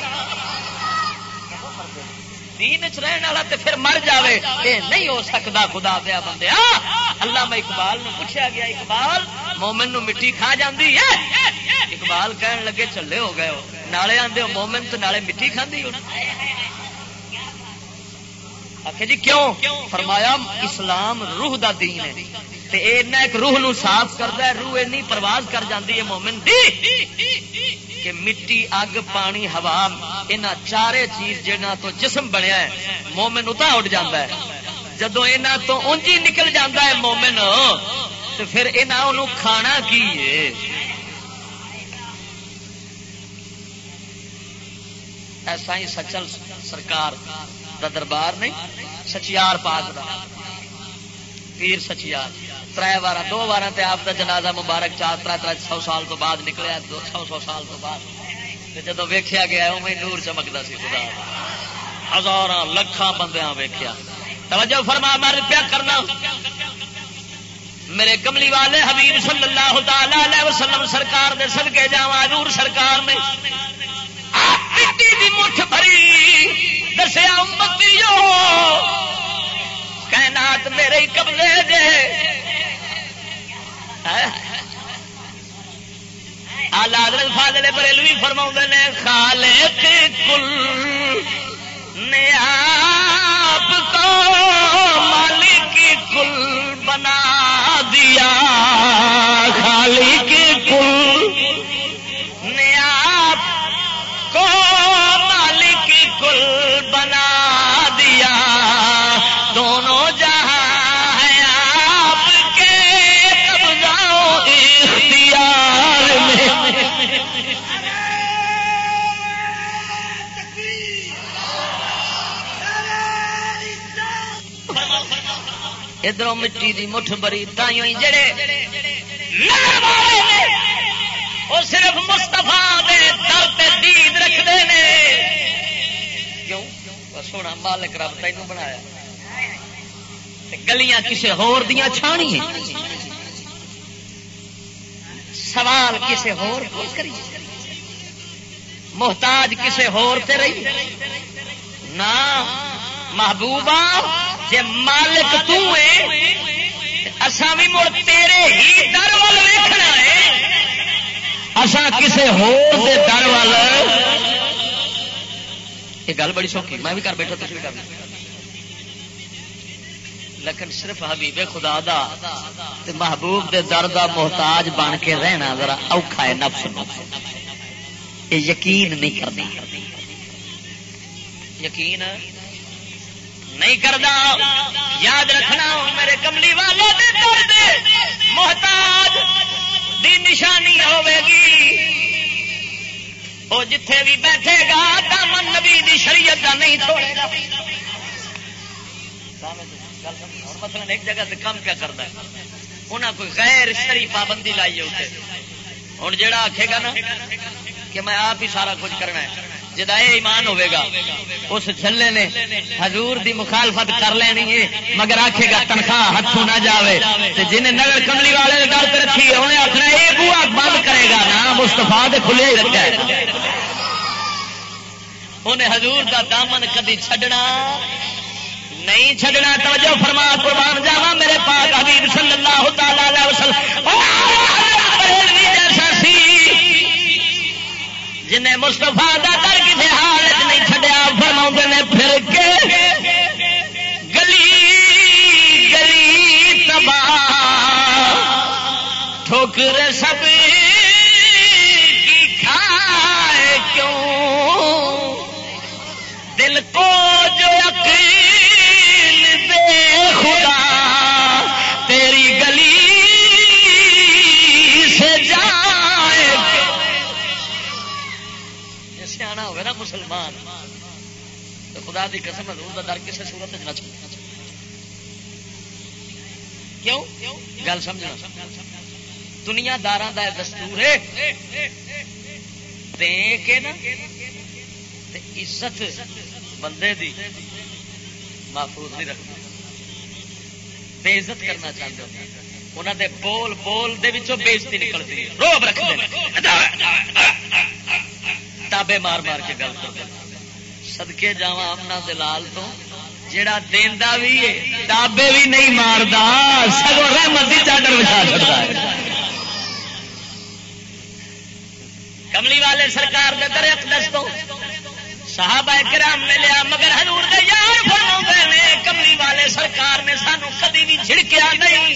دین چ رہن والا تے پھر مر جاوے۔ اے نہیں ہو سکتا خدا دیا بندے اللہ میں اقبال نو پوچھا گیا، اقبال، مومن نو مٹی کھا جاندی ہے؟ اقبال کہن لگے، چلے ہو گئے ہو۔ نالے آندے ہو، مومن تو نالے مٹی کھاندی ہو۔ آخر جی کیوں؟ فرمایا، اسلام روح دا دین ہے۔ تے اینا ایک روح نو صاف کرتا ہے، روح اینی پرواز کر جاندی ہے مومن دی۔ کہ مٹی، اگ، پانی، ہوا ان چارے چیز جہاں تو جسم بنیا ہے، مومن اتا اٹھ جاتا ہے۔ جدو یہاں تو اونجی نکل جاتا ہے مومن تو پھر یہاں کھانا کی ہے؟ ایسا ہی سچل سرکار دا دربار نہیں، سچیار پاک دا، پیر سچیار۔ تر بار دو بار آپ کا جنازہ مبارک چار تر تر سو سال تو بعد نکلیا دو سو سو سال تو بعد۔ جدو ویخیا گیا وہ نور چمکتا سی، خدا۔ ہزار لکھان بندیاں ویخیا توجہ فرما مر پیا کرنا۔ میرے کملی والے حبیب صلی اللہ تعالی وسلم سرکار دے سدکے جا نور سرکار نے مٹی مٹھ بھری۔ دسیا، امتی کائنات میرے قبضے دے۔ حضرت فاضل بریلوی فرما نے، خالق کل نے آپ کو مالک کل بنا دیا۔ خالق کل نے آپ کو مالک کل بنا دیا۔ دونوں ادھر مٹی دی مٹھ بری تھی جڑے وہ صرف مستفا دید رکھتے ہیں۔ کیوں؟ سونا مالک رب تین بنایا۔ گلیاں کسی ہور دیا چھانی سوال کسی ہور کو کری محتاج کسی ہور تے رہی نہ محبوبہ جے مالک تو ہے، اساں بھی مڑ تیرے ہی در وال ویکھنا ہے۔ اساں کسے ہور دے در وال۔ یہ گل بڑی سوکھی، میں بھی کر بیٹھا، تسی بھی کر لیکن صرف حبیب خدا دا تے محبوب دے در دا محتاج بن کے رہنا ذرا اوکھا ہے، نفس نو۔ یہ یقین نہیں کرنا۔ یقین نہیں کرتا یاد رکھنا میرے کملی والے دے درد محتاج دی نشانی ہوے گی. وہ جتھے بھی بیٹھے گا، دامن نبی دی شریعت کا نہیں چھوڑے گا. مثلا ایک جگہ سے کام کیا کرتا ہے؟ انہیں کوئی غیر شری پابندی لائی ہے اسے ہوں جا آخے گا نا کہ میں آپ ہی سارا کچھ کرنا ہے۔ جدا یہ ایمان ہوے گا اس چلے نے حضور دی مخالفت کر لینی ہے مگر آخے گا تنخواہ ہاتھوں نہ جاوے جنہیں نگر کملی والے گل رکھی ہے انہیں آخنا یہ بوا بند کرے گا نا مستفا دے کھلے ہی رکھا ہے انہیں حضور دا دامن کدی چھڈنا نہیں چھڈنا توجہ فرما قربان جاوا میرے پاک حبیب صلی اللہ تعالی وسلم جیسا سی جنہیں مستفا کا در کسی حالت نہیں چڈیا فرما نے، پھر کے؟ گلی گلی تباہ ٹھوکر سب کی کھائے کیوں؟ دل کو خدا دی قسم حضور دا در کسی صورت نہ چھوڑ کیوں؟ گل سمجھنا۔ دنیا دار کا دستور ہے۔ دے کے نا تے عزت بندے دی محفوظ نہیں رکھنا۔ بے عزت کرنا چاہتے ہو۔ انہوں دے بول بول دے وچوں بےزتی نکلتی روب رکھتے تابے مار مار کے گل کرتے سدکے جا امنا دلال تو جڑا دینا بھی ہے، تابے بھی نہیں مارتا سگو رحمت کی چادر بچا سکتا ہے۔ کملی والے سرکار دے در اقدس تو صحابہ کرام نے لیا مگر حضور دے یار فرما نے، کملی والے سرکار نے سانو کدی بھی جھڑکیا نہیں۔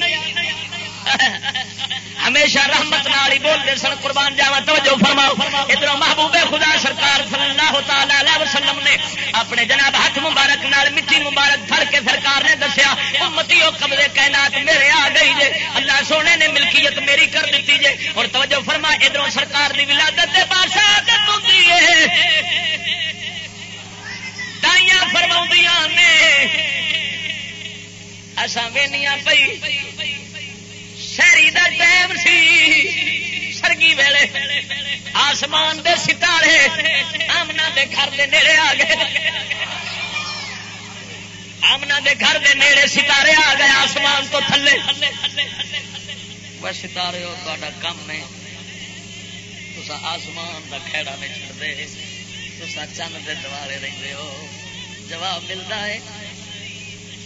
ہمیشہ رحمت نال ہی بولتے سن، قربان جاوا توجہ فرماؤ۔ ادھر محبوب خدا سرکار صلی اللہ تعالی علیہ وسلم نے اپنے جناب ہاتھ مبارک نال، مٹی مبارک پھڑ کے سرکار نے دسیا، امتی او قبضے کائنات میرے آ گئی جے، اللہ سونے نے ملکیت میری کر دیتی جے۔ اور توجہ فرما ادھر سرکار دی ولادت دے بادشاہ ہوتی ہے۔ دائیاں فرما نے۔ اصا وینیا پئی۔ شہری دا ٹائم سی۔ سرگی ویلے آسمان دے ستارے آمنا دے گھر دے نیڑے آ گئے۔ آمنا دے گھر دے نیڑے ستارے آ گئے آسمان تو تھلے۔ وہ ستارے ہو تا کم ہے۔ تو آسمان کا کھیڑا نہیں چڑھتے تو چند دے دوارے رہتے ہو۔ جواب ملتا ہے۔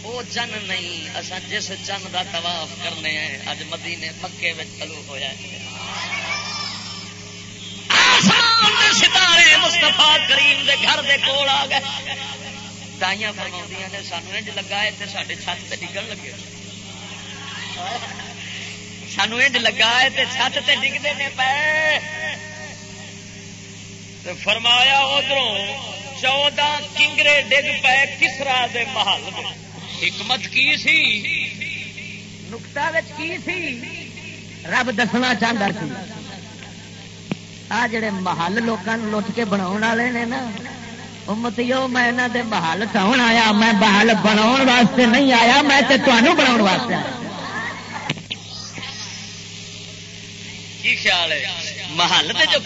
وہ چن نہیں اصا جس چن کا طواف کرنے ہیں، اج مدینے مکے میں چلو ہوا ستارے مستفا کریم دے گھر دے کول آ گئے۔ دائیاں فرما نے، سانو انج لگا ہے سارے چھت سے ڈگن لگے سانو انج لگا ہے چھت سے ڈگتے نے پے۔ فرمایا ادھر چودہ کنگرے ڈگ پے کسرا دے محل میں حکمت کی سی؟ نکتا کی سی؟ رب دسنا چاہتا سی۔ آ جڑے محل لوگوں لٹ کے بنا والے نے نا متو میں یہاں دے محل کون آیا میں محل بنا واسطے نہیں آیا میں تمہوں بنا واسطے کی خیال ہے؟ محل جو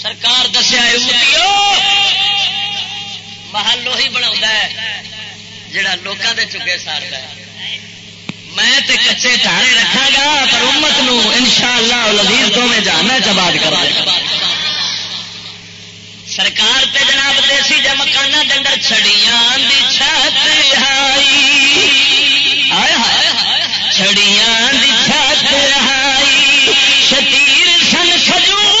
سرکار دسیا محل وہی بنا جڑا لوگوں کے چکے سارتا ہے۔ میں تے کچے ٹھارے رکھا گا پر امت نو انشاءاللہ لذیذ تو میں جانا چباد کر سرکار تے جناب دیسی جا مکانا دندر چھڑیاں دی چھت ہائی چھڑیاں دی چھت ہائی شتیر سن سجور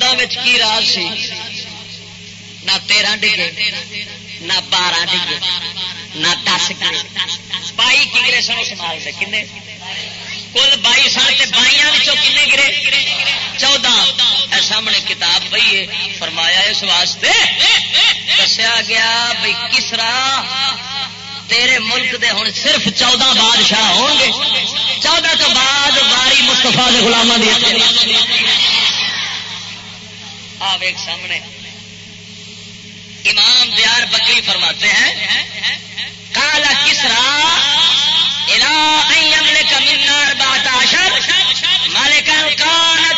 چودہ کی راز سی؟ نہ تیرہ ڈگے، نہ بارہ ڈگے، نہ دس بائی کنگرے سن سنبھال دے کن کل بائی سن بائیاں کنے گرے؟ چودہ۔ سامنے کتاب پی ہے، فرمایا اس واسطے، دسیا گیا بھائی کسرا تیرے ملک دے ہوں صرف چودہ بادشاہ ہوں گے۔ چودہ تو بعد باری مستفا کے گلاموں کی گلامہ ایک سامنے۔ امام دیار بکری فرماتے ہیں کالا کسرا کمینار بات آشر مالک کانت،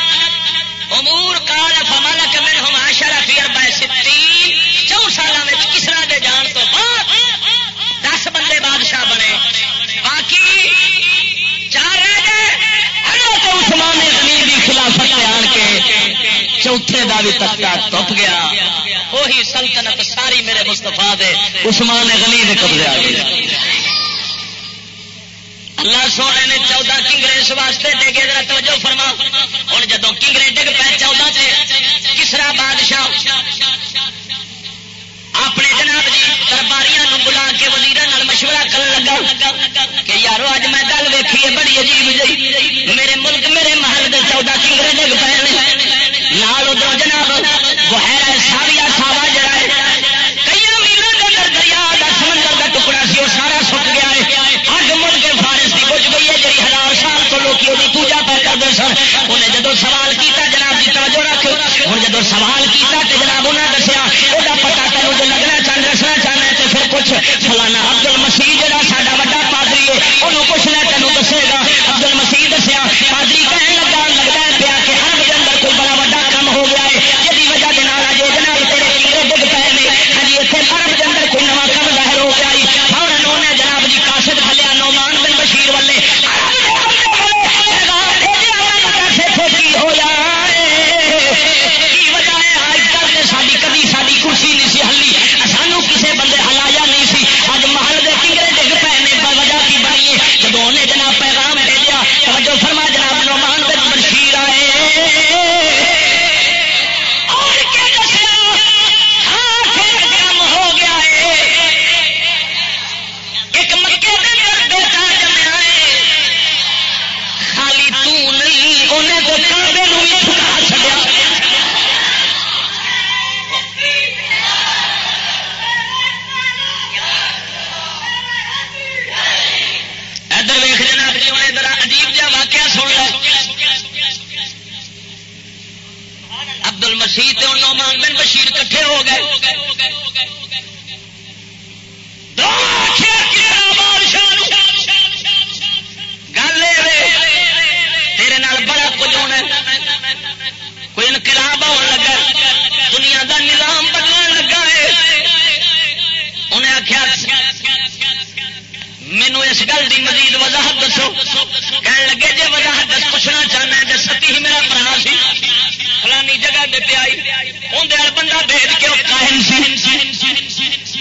امور کال فمالک کمر ہم آشر فیر بہ چوتھے کا بھی تکا ٹپ گیا۔ وہی سلطنت ساری میرے مستفا دے۔ عثمان غنی نے قبضے آ گئی اللہ سونے نے چودہ کنگرے اس واسطے ڈگے ذرا توجہ فرما۔ ہوں جدو کنگرے ڈگ پہ چودہ سے کسرا بادشاہ۔ اپنے جناب جی درباریاں بلا کے وزیر مشورہ کر لگا کہ یارو اج میں گل ویکھی ہے بڑی عجیب جی میرے ملک میرے محل کے چودہ کنگرے ڈگ پے لال ادھر جناب بحیرا ساویا ساوا جڑا ہے۔ کئی میلوں کے اندر دریا کا سمندر کا ٹکڑا سی، وہ سارا سک گیا ہے۔ اگ مل کے فارس کی بج گئی ہے جی ہزار سال تو لوگ وہ پوجا پہ کرتے سن۔ انہیں جدو سوال کیتا، جناب جی توجہ رکھ ہوں جدو سوال کیتا تو جناب انہیں دسیا وہ پتا تینوں جو لگنا چاہنا، دسنا چاہنا تو پھر کچھ فلانا ابدل مسیح جہاں سا وا پادری ہے، انہوں کچھ نہ تینوں دسے گا۔ ابدل مسیح دسیا، پادری کہنے دے پہ آئی۔ اندر بندہ بھیج کے کاہن سی۔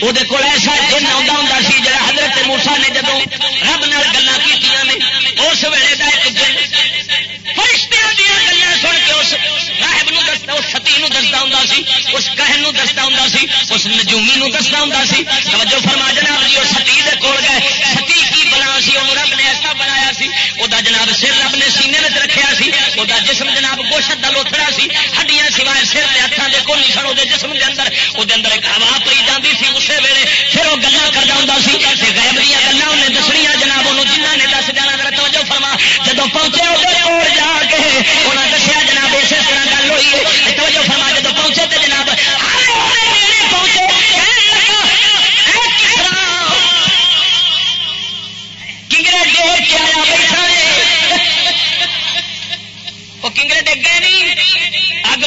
وہ ایسا جن آتا ہوں سی جا حضرت موسا نے جدو رب نال گلا کی اس ویلے کا ایک دن فرشتیاں دیا گلا سن کے اس راہب دستا اس ستی دستا ہوں سی، اس کہن دستا ہوں سی، اس نجومی دستا ہوں سی۔ توجہ فرما جناب جی وہ ستی دے کول گئے۔ ستی کی سی وہ رب نے ایسا بنایا سی وہ جناب سر رب نے سینے میں رکھا سی وہ جسم جناب گوشت کا لوتھڑا سی، ہڈیاں سوائے سر کے ہاتھوں کے کون سن وہ جسم کے اندر وہ اندر ایک ہوا پی جاتی سی اسی ویلے پھر وہ گلا کرتا ہوں سی غائب دیا گلا انہیں دسنیا جناب وہ جنہ نے دس جانا میرا توجہ فرما جب پہنچے وہ جا کے انہیں دسیا جناب، اسی طرح گل ہوئی ہے توجہ فرما جب پہنچے تو جناب پہنچے کنگرے دیکھ کے آیا بیٹھا وہ کنگرے ڈگے نہیں اگ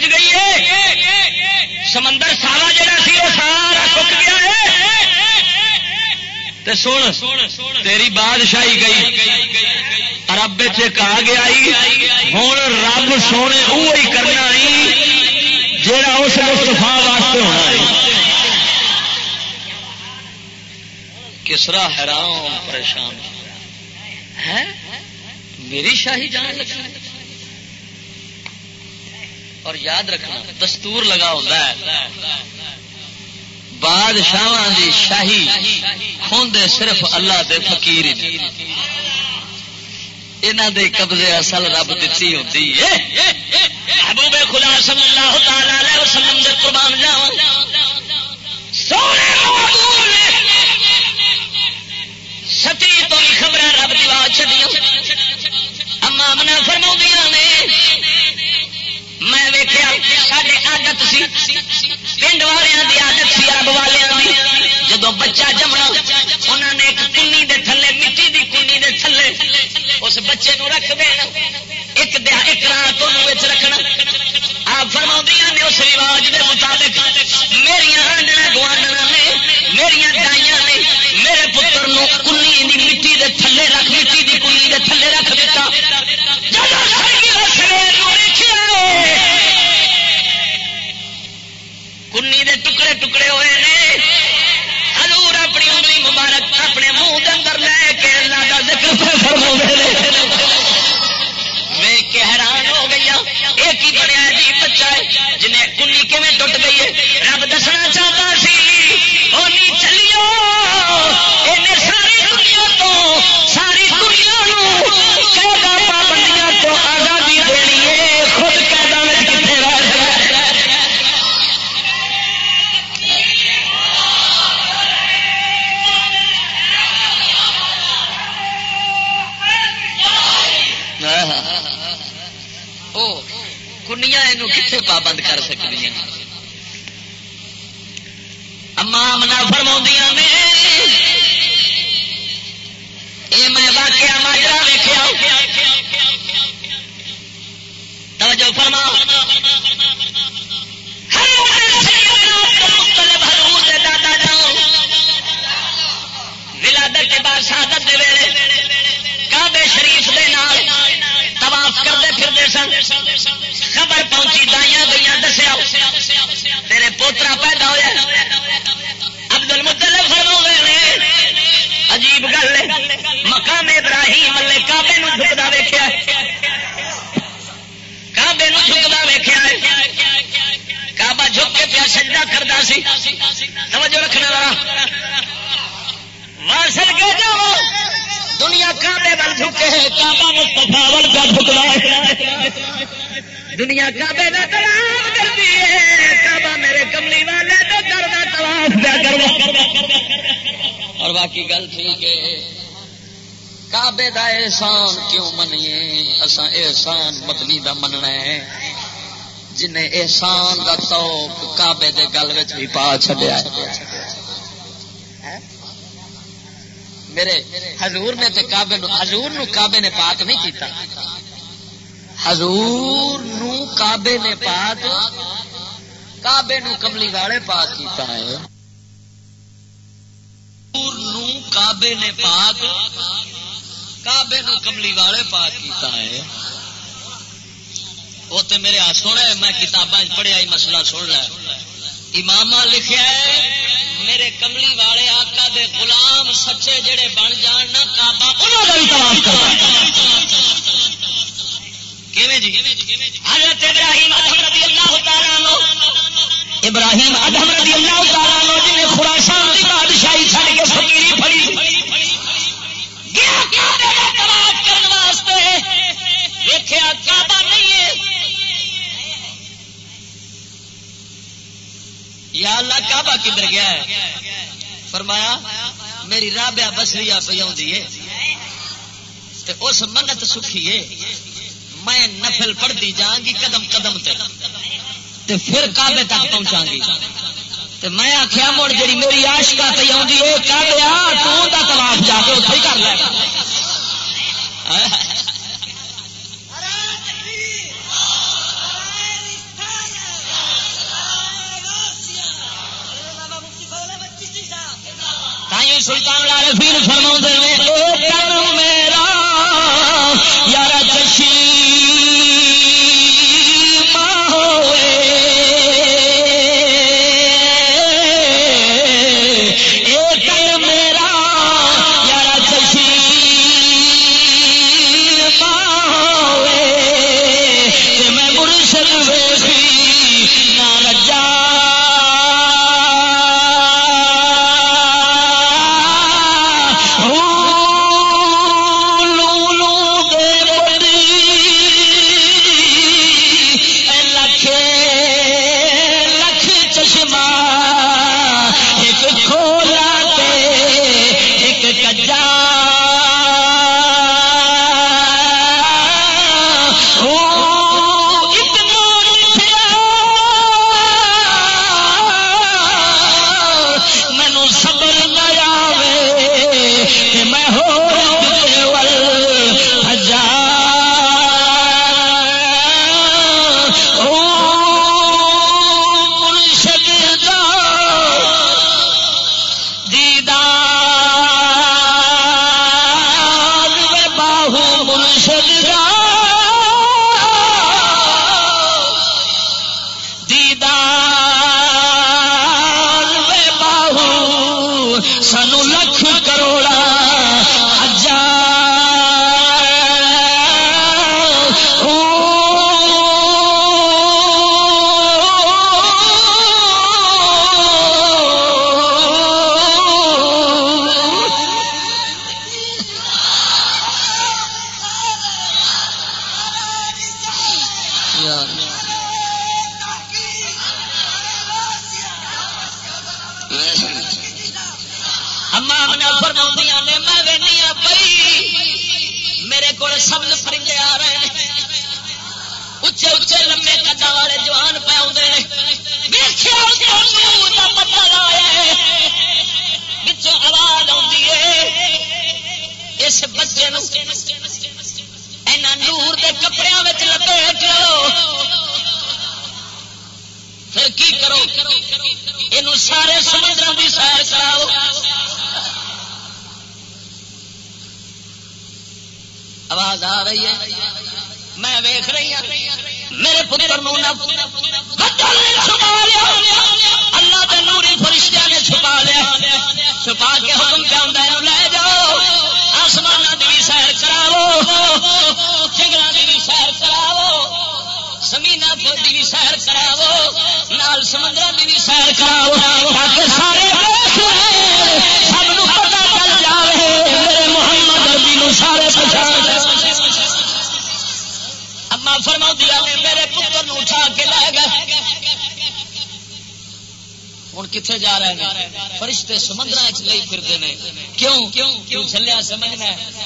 فارس بج گئی ہے۔ سمندر سارا جڑا سی وہ سارا سک گیا ہے۔ سن، تیری بادشاہی گئی۔ رب چ گیا ہوں رب سونے وہی کرنا جا اس مستفا واسطے ہونا کسرا حیران، پریشان۔ ہے؟ میری شاہی جان لگا۔ اور یاد رکھنا، دستور لگا ہوتا ہے۔ بادشاہ دی شاہی خوندے صرف اللہ دے فقیر انہوں دے قبضے اصل رب دیتی ہوتی ہے۔ محبوب خدا صلی اللہ تعالی علیہ وسلم دے قربان جاؤں سونے ستی تو بھی خبر رب دی آواز چڑیا اما منا فرما نے ویکیا سارے آدت سی۔ پنڈ والوں کی آدت سی، رب والوں کی جدو بچہ جمنا انہوں نے ایک کنی دے تھلے، مٹی دی کنی دے تھلے اس بچے نو رکھ دینا ایک دیا، ایک رات رکھنا۔ آپ فرما نے اس رواج کے مطابق میری آنڈنا گوانڈنا نے میری دائیاں نے میرے پتر نو کنی دی مٹی دے تھلے رکھ، مٹی دی کنی دے تھلے رکھ دیتا چنی دے ٹکڑے ٹکڑے ہوئے نے۔ حضور اپنی انگلی مبارک اپنے منہ کے اندر لے کے اللہ کا ذکر میں حیران ہو گئی ہاں، ایک ہی بنیا جی بچہ ہے، جنہیں کنی کیون ٹوٹ گئی ہے؟ رب ماجرا ویخیا توجہ فرما۔ دادا جاؤ ولادت کے بعد شہادت دے ویلے کعبے شریف دے نال طواف کرتے پھرتے سن۔ خبر پہنچی، دائیاں گئی دسیا تیرے پوترا پیدا ہوا ابدل مطلب فرما نے عجیب گل ہے۔ مقام ابراہیم ملے کابے جھکتا ویخیا کابے جھکتا ویخیا کعبہ جھک کے پیا سجدہ کرتا سی۔ توجہ رکھنے والا۔ مارسل کے جاؤ۔ دنیا کعبے بل جھکے کعبہ مستفا ول کا جھکنا دنیا کعبے کا تلاش کرتی ہے۔ کعبہ میرے کملی والے تو کرنا تلاش پیا کر اور باقی گل ٹھیک ہے۔ کعبے دا احسان کیوں منیے؟ اسا احسان مدنی دا مننا ہے۔ جنہیں احسان کا توپ کابے کے گل بھی پا چڈیا میرے حضور نے تے کعبے نو حضور نو کعبے نے پاک نہیں کیتا۔ حضور نو کعبے نے پاک کعبے نو کملی والے پاک کیتا ہے۔ نو کعبے نے پاک کعبے نو کملی والے پاک کیتا ہے۔ وہ تو میرے ہاتھ سونا میں کتاباں پڑھیا ہی مسئلہ سن لیا امام لکھا ہے، میرے کملی والے آقا دے غلام سچے جڑے بن جان نہ، کعبہ انہوں کا بھی تلاش جی؟ حضرت ابراہیم ادم رضی اللہ تعالیٰ ابراہیم ادم رضی اللہ تعالیٰ جنہیں خراسان کی بادشاہی چھڑ کے فقیری پڑی گیا کرنے واسطے؟ دیکھا کعبہ نہیں ہے۔ یا اللہ کعبہ کدھر گیا ہے؟ فرمایا، میری رابیا بسری پہ اس منت سکھی ہے، میں نفل پڑھتی جا گی قدم قدم تے۔ تے پھر کعبے تک پہنچا گی۔ تے میں آخیا مڑ جی میری آشکا پہ آؤں گی کعبے تو تلاش جا کے اتنے کر لے۔ سلطان لال پھر فرما میرا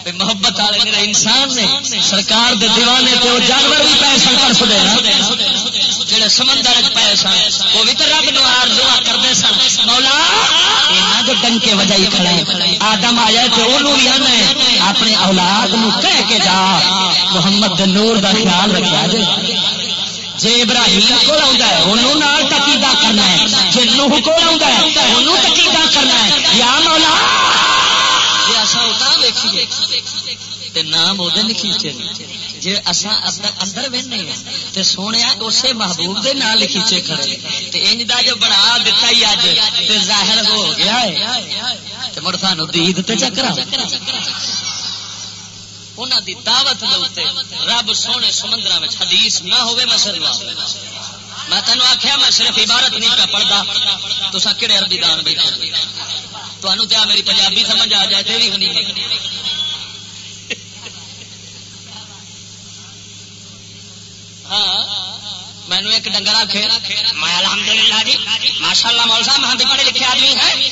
محبت والے میرا انسان نے سرکار دے دیوانے تے وہ جانور بھی پیسہ کر سکتے جڑے سمندر پے سن، وہ بھی تو رب نو آرزو کرتے سن۔ مولا یہاں جو ڈنکے وجائی کھڑے آدم آیا تو انہوں بھی آنا اپنے اولاد نو کہہ کے جا۔ محمد دے نور دا خیال رکھا جائے جی ابراہیم کو آتا ہے انہوں تقیدہ کرنا ہے۔ جی نوح کو آتا ہے انہوں تقیدہ کرنا ہے۔ یا مولا جی اصا اتنا دیکھیے نام وہ کھیچے جی اصا اندر بہنے تو سونے اسے محبوب کے نام لکھیچے کھڑے انج کا جو بنا دتا ہی اج ظاہر ہو گیا ہے۔ مڑ سانو دید چکر انہوں دی دعوت دے رب سونے سمندر میں حدیث نہ ہوئے میں میں تینوں آخیا میں صرف عبارت نہیں پہ پڑھتا تو سا کہڑے اربی دان بیٹھے تمہوں تو میری پنجابی سمجھ آ جائے تو بھی ہونی ہاں مینو ایک ڈنگر آخ میں الحمد للہ جی ماشاء اللہ مول صاحب ہاں پڑھے لکھے آدمی ہے جی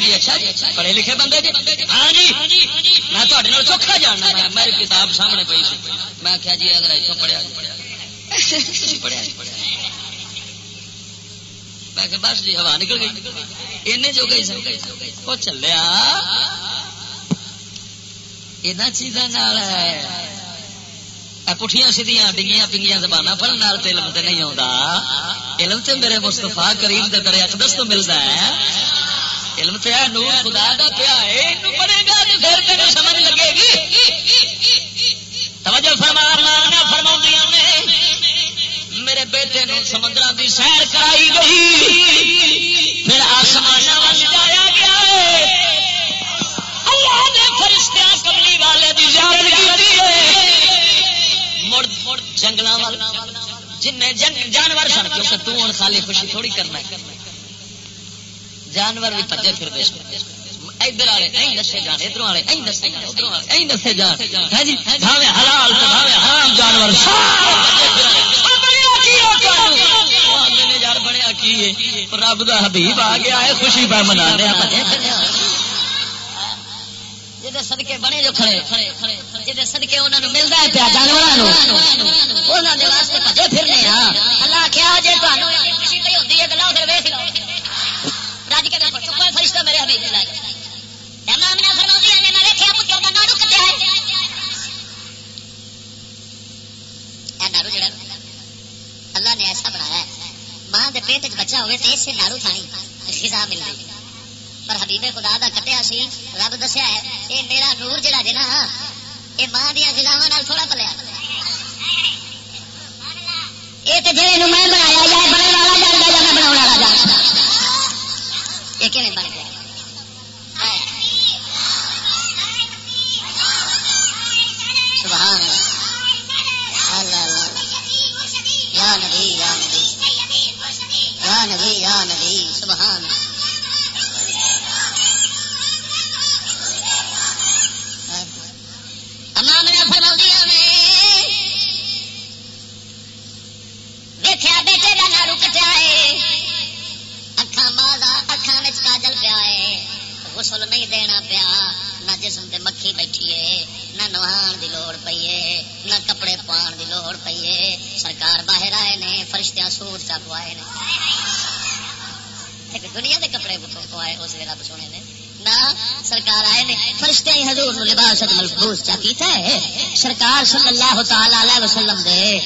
جی اچھا جی پڑھے لکھے بندے جی ہاں جی میں تھوڑے چوکھا جاننا میری کتاب سامنے پی میں آخیا جی اگر اتوں پڑھیا پڑھیا میں بس جی ہوا نکل گئی این جو گئی وہ چلیا یہاں چیزوں پٹھیاں سیدیاں ڈگیاں پنگیاں زبان پڑھنے علم تو نہیں آتا علم تو میرے مستفا کریم کے دریا اقدس تو ملتا ہے۔ علم تو ہے، نور خدا دا پیا ہے پڑھے گا تو پھر تین سمجھ لگے گی۔ توجہ فرما فرما نے، میرے بیٹے نو سمندر کی سیر کرائی گئی۔ جن جانور سن کیونکہ تو ہوں خالی خوشی تھوڑی کرنا ہے۔ جانور بھی پجے پھر ادھر والے نسے جان، ادھر والے نسے جان، ادھر والے نسے جان۔ جی؟ حلال حرام جانور بنیا کی رب کا حبیب آ گیا ہے، خوشی پہ منا رہا سدکے بنے جو کھڑے۔ سدکے انہوں نے ملتا ہے پیا جانوروں واسطے پھرنے اللہ کیا جی خوشی ہوتی ہے ادھر لو۔ رج کے فرشتہ میرے حبیب لا اللہ نے ایسا بنایا ماں کے پیٹ بچہ ہوئے تو اسے نارو تھانی خزا مل رہی پر حبیب خدا دا کٹیا سی، رب دسیا ہے یہ میرا نور جڑا جی نا ماں دیا گزاوا تھوڑا پلیا۔ یہ تو جی میں بنایا بنے والا یا میں والا بن گیا؟ سبحان اللہ۔ یا نبی یا نبی۔ یا نبی یا نبی۔ سبحان اللہ۔ دیکھا بیٹے کا نارو کٹیا ہے۔ اکھان ماں اکھان کاجل پیا ہے۔ غسل نہیں دینا پیا۔ نہ جسم تے مکھی بیٹھی ہے، نہ نوہان دی لوڑ پئی ہے، نہ کپڑے پان دی لوڑ پئی ہے۔ سرکار باہر آئے نے، فرشتیاں سوٹ چپوائے نے۔ دنیا دے کپڑے پوائے اس ویلا سونے نے۔ سرکار آئے نے فرشتے ہی حضور نو لباس ملفوس چا کیتا ہے۔ سرکار صلی اللہ تعالی علیہ وسلم دے۔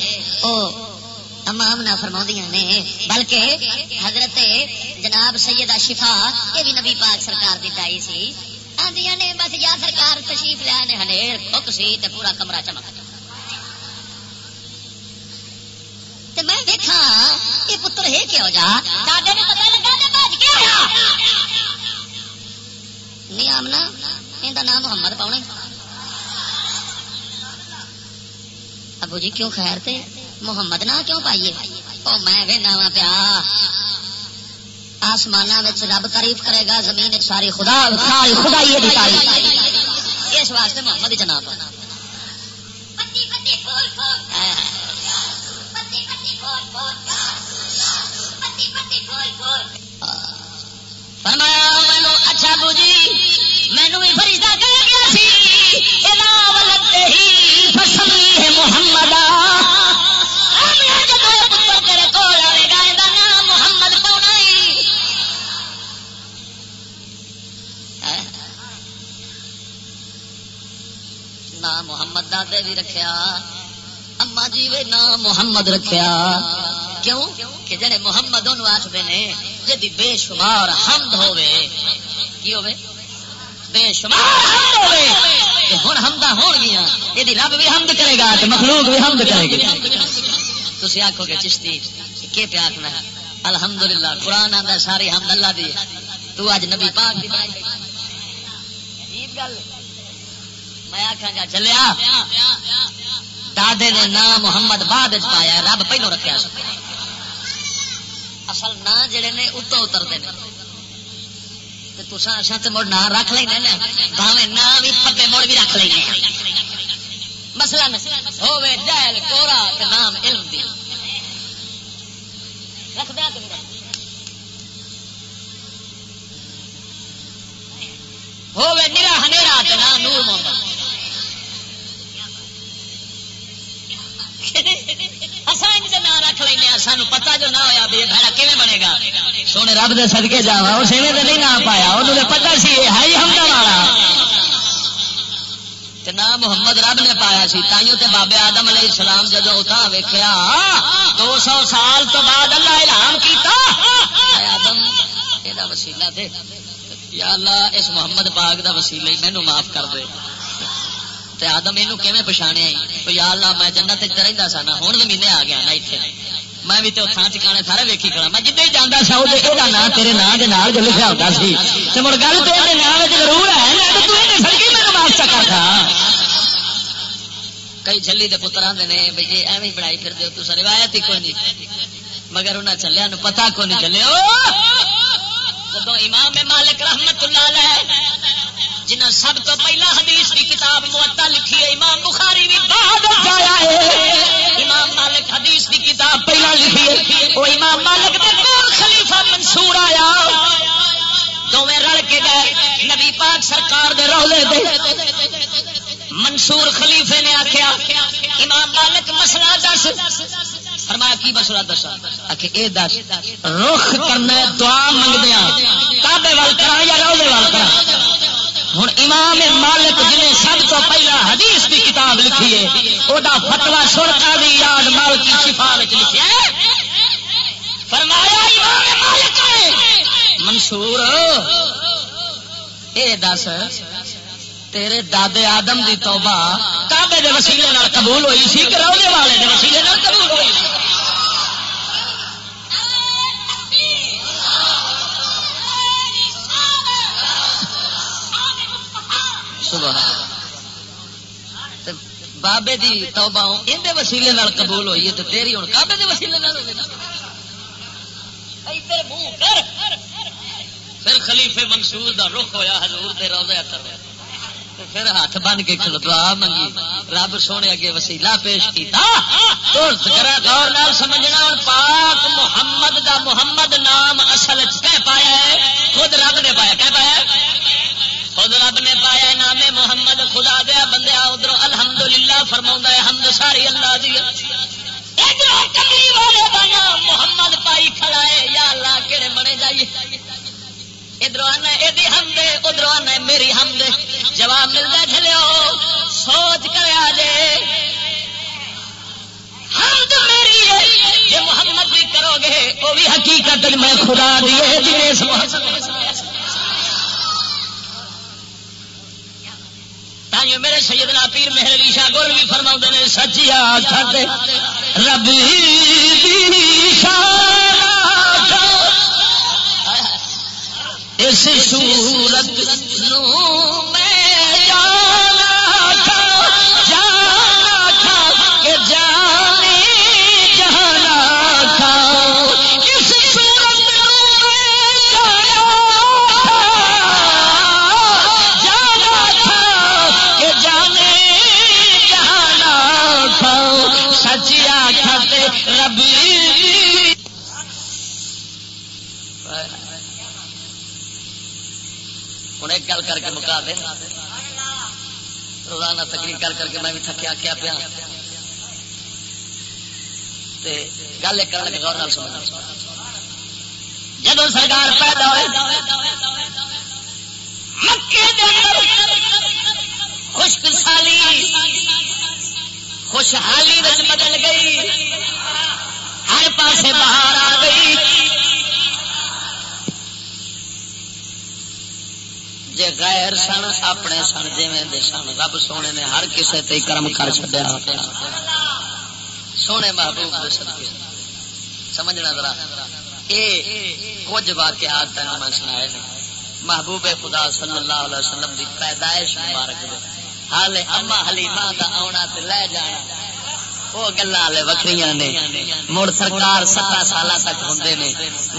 او امام نہ فرما نے، بلکہ حضرت جناب سیدہ شفا، یہ بھی نبی پاک سرکار دی دائی سی۔ آدیا نے بس یا سرکار تشریف لیا نے ہلیر پک سی تے پورا کمرہ چمک۔ تے میں دیکھا یہ پتر ہے کیا ہو جا؟ دادے نے پتہ لگا بھاج کیا نہیں آمنا ان کا نام محمد پاؤنا ابو جی کیوں خیر تے محمد نہ کیوں پائیے او میں بھی نواں پیا آسمان رب تعریف کرے گا زمین ساری خدا ساری خدا یہ تعریف اس واسطے محمد جناب فرمایا بابو جی مینو بھی فریدا کہہ گیا سی ہی محمد نام محمد پاؤنا دے بھی اما جی وے نام محمد رکھیا کیوں کہ جڑے محمد آخر نے جی بے شمار حمد ہوئے کی ہوے بے شمار حمد ہوے ہوں حمدہ ہون گیا یہ رب بھی حمد کرے گا تو مخلوق بھی حمد کرے گی۔ تھی آخو گے چشتی کی پیا آخنا الحمدللہ، قرآن آتا ساری حمد اللہ دی تو اج نبی پاک دی عجیب گل۔ میں آخا گا چلیا دادے نے نام محمد بعد وچ پایا رب پہلو رکھا اصل نا جڑے نے اتو اترتے ہیں تسا تو مڑ نام رکھ لینا بھاوے نام بھی پبے مڑ بھی رکھ لینا مسئلہ ہوے جہل کورا نام علم دی۔ رکھ دیا ہوے نرا ہنیرا نام نور محمد۔ نام رکھ لینا سانو پتا جو نہ ہوا بھی بھڑا کیون بنے گا؟ سونے رب دے سدکے جا اس نہیں نام پایا انہوں پتا سی ہے ہمدا والا۔ نام محمد رب نے پایا سی، تائیوں تے بابے آدم علیہ السلام جدو اتنا ویکیا دو سو سال تو بعد اللہ اعلان کیتا۔ آدم یہ وسیلہ دے۔ یا اللہ، اس محمد باغ دا وسیلہ ہی مینو معاف کر دے۔ تے آدم یہ کیون پچھانے یا اللہ میں جنت رہتا سا نا ہوں زمینے آ گیا نا اتنے میں بھی تو تھان ٹکانے سارے ویکھی کرا میں جدے جانا سا وہ نام تیرے نام کے نال جو لکھا ہوتا سی۔ تو مڑ گل تو نام ضرور ہے سڑکی میرے واسطہ کرتا کئی جلی کے پتر آتے ہیں بھائی ایویں بڑائی پھر دو تو روایت ہی کوئی نہیں۔ مگر انہیں چلیا پتا کو نہیں چلے جب امام مالک رحمت اللہ ہے جنہ سب تو پہلا حدیث کی کتاب معطا لکھی ہے، امام بخاری بھی بعد آیا ہے۔ امام مالک حدیث کی کتاب پہلا لکھی ہے۔ وہ امام مالک دے کون خلیفہ منصور آیا۔ دونوں رل کے گئے۔ نبی پاک سرکار دے رولے دے۔ منصور خلیفے نے آخیا امام مالک مسئلہ دس۔ فرمایا، کی مسئلہ دسا؟ آخ اے دس، رخ کرنا دعا منگدیا ہاں۔ کابے وال کرا یا رولے وال کرا ہوں امام مالک جنہیں سب تو پہلا حدیث کی کتاب لکھی ہے وہ فتوا سرکا بھی یاد مال کی سفارت لکھا فرمایا، امام مالک منصور، اے دس۔ تیرے دادے آدم دی توبہ کابے دے وسیلے نال قبول ہوئی سی کہ روزے والے دے وسیلے نال قبول ہوئی بابے دی توبہ اندے وسیلے نال قبول ہوئی ہے تو تیری ہوں کابے دے وسیلے نال پھر خلیفے منصور دا رخ ہویا، حضور دے روزے اتر پھر ہاتھ بن کے دعا منگی۔ رب سونے اگے وسیلہ پیش کیتا۔ تو غور نال سمجھنا پاک محمد دا محمد نام اصل کہہ پایا ہے؟ خود رب نے پایا، کہہ پایا خود رب نے پایا نام محمد خدا دیا بندے ادھر الحمد للہ فرما ہے، حمد ساری اللہ دی۔ والے محمد پائی کھڑا ہے، یا اللہ کہڑے بنے جائیے؟ ادھر آنا یہ ہم دے، ادھر آنا میری ہم دے۔ جواب ملتا چلو سوچ کر آ جے۔ حمد میری ہے یہ محمد بھی کرو گے وہ بھی حقیقت میں خدا دیے جی تھی میرے سیدنا پیر مہر علی شاہ گول بھی فرما نے سچیا ربی اس صورت نو میں جانا گل کر کے مکا دے۔ روزانہ تقریر کر کر کے میں بھی تھکیا کیا پیا۔ گل ایک کرنے غور سمجھنا جب سرکار پیدا ہوئے خشک سالی خوشحالی بدل گئی۔ ہر پاسے باہر آ گئی۔ جے غیر سن، اپنے سن جی سن۔ رب سونے نے ہر کسی تے کرم کر چڈیا سونے محبوب سمجھنا ذرا۔ یہ کچھ واقعات میں سنائے محبوب خدا صلی اللہ علیہ وسلم دی پیدائش مبارک دے۔ حال اما حلیمہ دا آنا تے لے جانا۔ وہ گلا وکری نے۔ مڑ سرکار سترہ سال تک ہوں نے۔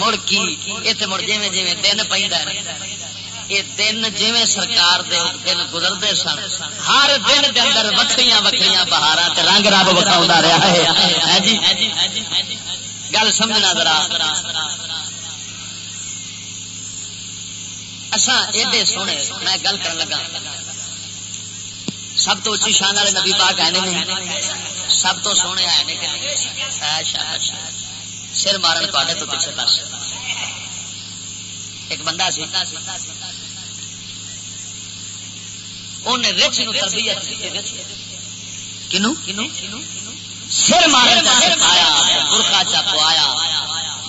مڑ کی؟ یہ مڑ جی جی دن پہ یہ دن جی سرکار دے دن گزرتے سن، ہر دن دے اندر وکری وکری بہار رنگ رب بکھا رہا ہے۔ جی؟ گل سمجھنا ذرا۔ اچھا ایڈے سونے، میں گل کر لگا۔ سب تو اچھی شان والے نبی پاک آئے نہیں سب تو سونے آئے نہیں؟ سر مارن تو پیچھے پاس ایک بندہ سی۔ انہیں رچ نو تربیت کنو؟ سر سکھایا برخا چا پوایا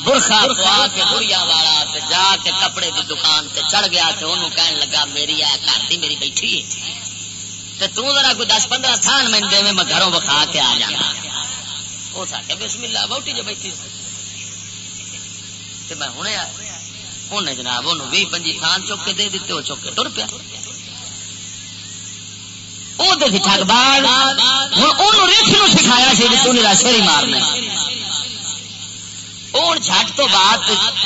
برخا پوا کے والا جا کے کپڑے دکان تے چڑھ گیا تے انہوں کہنے لگا میری ہے گھر کی میری بیٹھی تے تو ذرا کوئی دس پندرہ تھان میں دے میں گھروں بخا کے آ جانا۔ وہ تھا کہ بسم اللہ بہتی جو بیٹھی تے میں ہنے آیا۔ انہیں جناب انہوں بھی پنجی تھان چک کے دے دیتے وہ چک کے ٹر پیا۔ ٹگ بال۔ ہوں رکھ نو سکھایا سی تو میرا سر ہی مارنا اور جھٹ تو بعد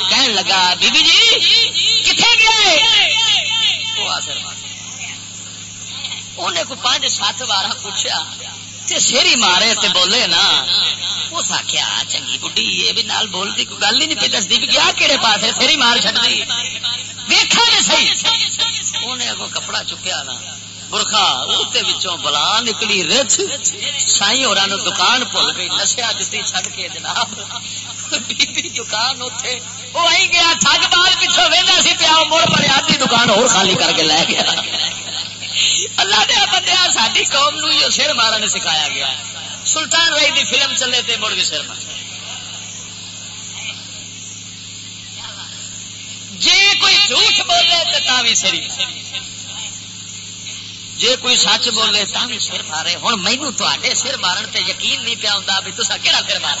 کہن لگا بی بی جی کتنے گئے؟ انہیں کو پانچ سات بار پوچھا سر مارے تے بولے نا۔ اس آخیا چنگی بڈی یہ بھی نال بولتی کوئی گل ہی نہیں پہ دستی بھی گیا کہڑے پاس سر مار چڑی دیکھا نہیں صحیح انہیں اگو کپڑا چکیا نا۔ برخا بلا نکلی رچ سائی اور دکان بھول گئی نشیا دیتی چڈ کے جناب۔ دکان اتے وہ آئی گیا ٹگ بال پچھو وہدا سی پیا مڑ پڑے آدھی دکان اور خالی کر کے لے گیا۔ اللہ دیا بندیا ساری قوم نو سر مارن سکھایا گیا۔ سلطان رائی دی فلم چلے تھے مڑ بھی سر مار جی کوئی جھوٹ بولے تو بھی سری جی کوئی سچ بولے تا بھی سر مارے۔ ہوں مینو تے سر مارن تے یقین نہیں پیا ہوں بھی تصا کہڑا سر مار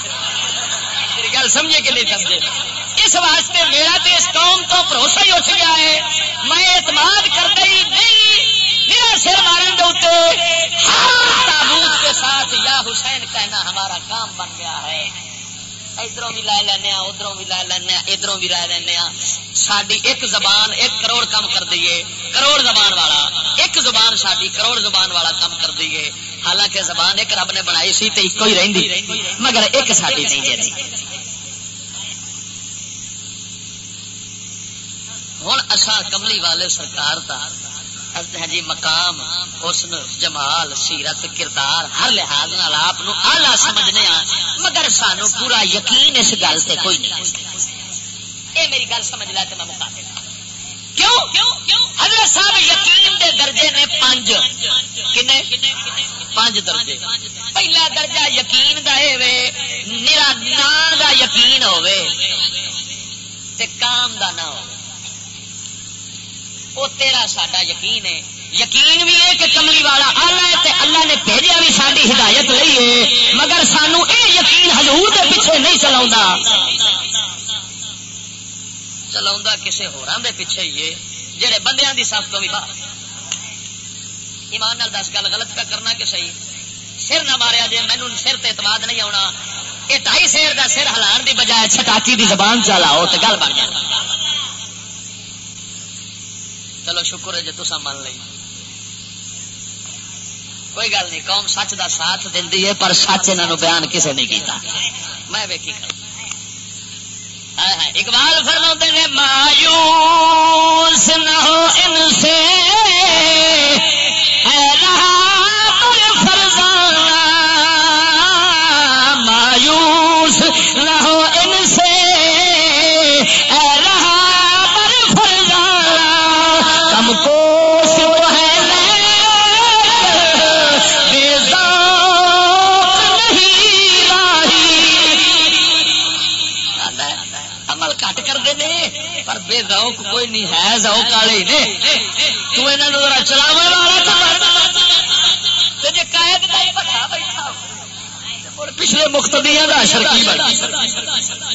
میری گل سمجھے کہ نہیں سمجھے؟ اس واسطے میرا تو اس قوم تو بھروسہ ہی اٹھ گیا ہے۔ میں اعتماد کرتا ہی نہیں۔ میرا سر مارن دے تابوت کے ساتھ یا حسین کہنا ہمارا کام بن گیا ہے۔ ادھر بھی لے لینا ادھر بھی لے لینا ادھر بھی لے لینا ساری ایک زبان ایک کروڑ کم کر دیے کروڑ زبان والا، ایک زبان ساری کروڑ زبان والا کم کر دیے حالانکہ زبان ایک رب نے بنائی سی تو ایک ہی رہی مگر ایک ساری نہیں جی ہوں اصا کملی والے سرکار کا جی مقام، حسن، جمال، سیرت، کردار، ہر لحاظ آپ آلہ سمجھنے ہاں مگر سانو پورا یقین اس گل سے کوئی نہیں۔ اے میری گل سمجھ لا تو میں مکا کیوں؟ حضرت صاحب یقین دے درجے نے پانچ۔ کنے؟ پانچ درجے۔ پہلا درجہ یقین دا ہے میرا نام دا یقین ہوے تے کام دا نہ ہو وہ تیرا ساڈا یقین ہے۔ یقین بھی ہے کہ کملی والا آلہ ہے تے اللہ نے بھیجا بھی ساری ہدایت لئی ہے۔ مگر سانو اے یقین حضور دے پیچھے نہیں چلا چلا کسی ہوران دے پیچھے ہی ہے۔ جہے بندیاں دی سب تو بھی باہر۔ ایمان نال دس گل غلط کا کرنا کہ صحیح۔ سر نہ ماریا جی مینو سر تے اعتماد نہیں آنا یہ ڈائی سیر دا سر ہلان دی بجائے چھٹاکی دی زبان چلاؤ تو گل بن جائے۔ چلو شکر ہے جی تسا من لئی۔ کوئی گل نہیں، قوم سچ دا ساتھ دلتی ہے، پر سچ انہوں بیان کسے نہیں کیتا۔ میں ویکھی کر اقبال پچھلے مقتدیاں دا شرکی بن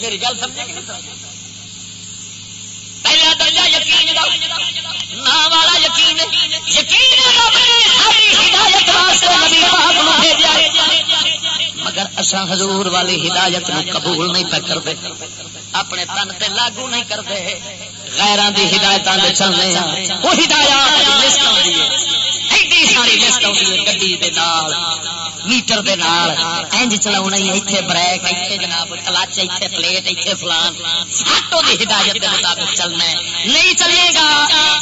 میری گل سمجھے کہ نہیں پہلا درجہ یقین دا، نام والا یقین یقین ہدایت واسطے نبی پاک نو بھیجا مگر اساں حضور والی ہدایت نو قبول نہیں پہ کرتے، اپنے تن تے لاگو نہیں کرتے۔ غیران دی ہدایتاں دے چلنے وہ ہدایات دی لسٹ ساری لسٹ ہوندی ہے گڈی دے نال میٹر دے نال انج چلاونا ہی ایتھے بریک ایتھے جناب کلچ ایتھے پلیٹ ایتھے فلان ساتو دی ہدایت دے مطابق چلنا ہے نہیں چلے گا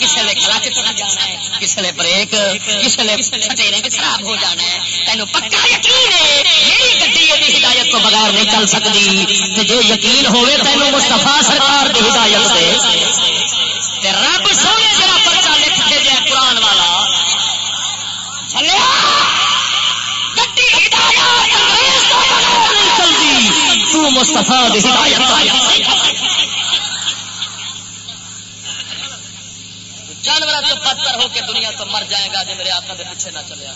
کسے لے کلچ چلا جانا ہے کسے لے بریک کسے لے سٹیرنگ خراب ہو جانا ہے تینو پکا یقین ہے میری گڈی دی ہدایت تو بغیر نہیں چل سکدی تے جے یقین ہوے تینو مصطفی سرکار دی ہدایت سے تے رب سونے جڑا پرچا لکھ کے جے قرآن والا چلیا مستفا جانور تو پتھر ہو کے دنیا تو مر جائے گا جی میرے آقا کے پیچھے نہ چلے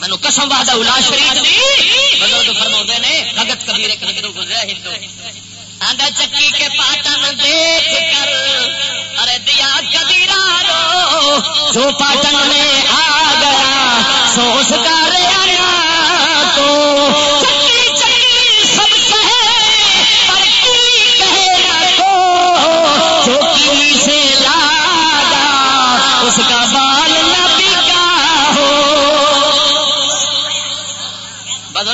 مینو قسم باد الا شریف بزرگ فرما نے، بھگت کبیر ایک ہندو گزرا ہندو آدھا چکی کے پاٹن دیکھ کر، ارے دیا کبھی جو پاٹن میں آ گیا سوس کر تو۔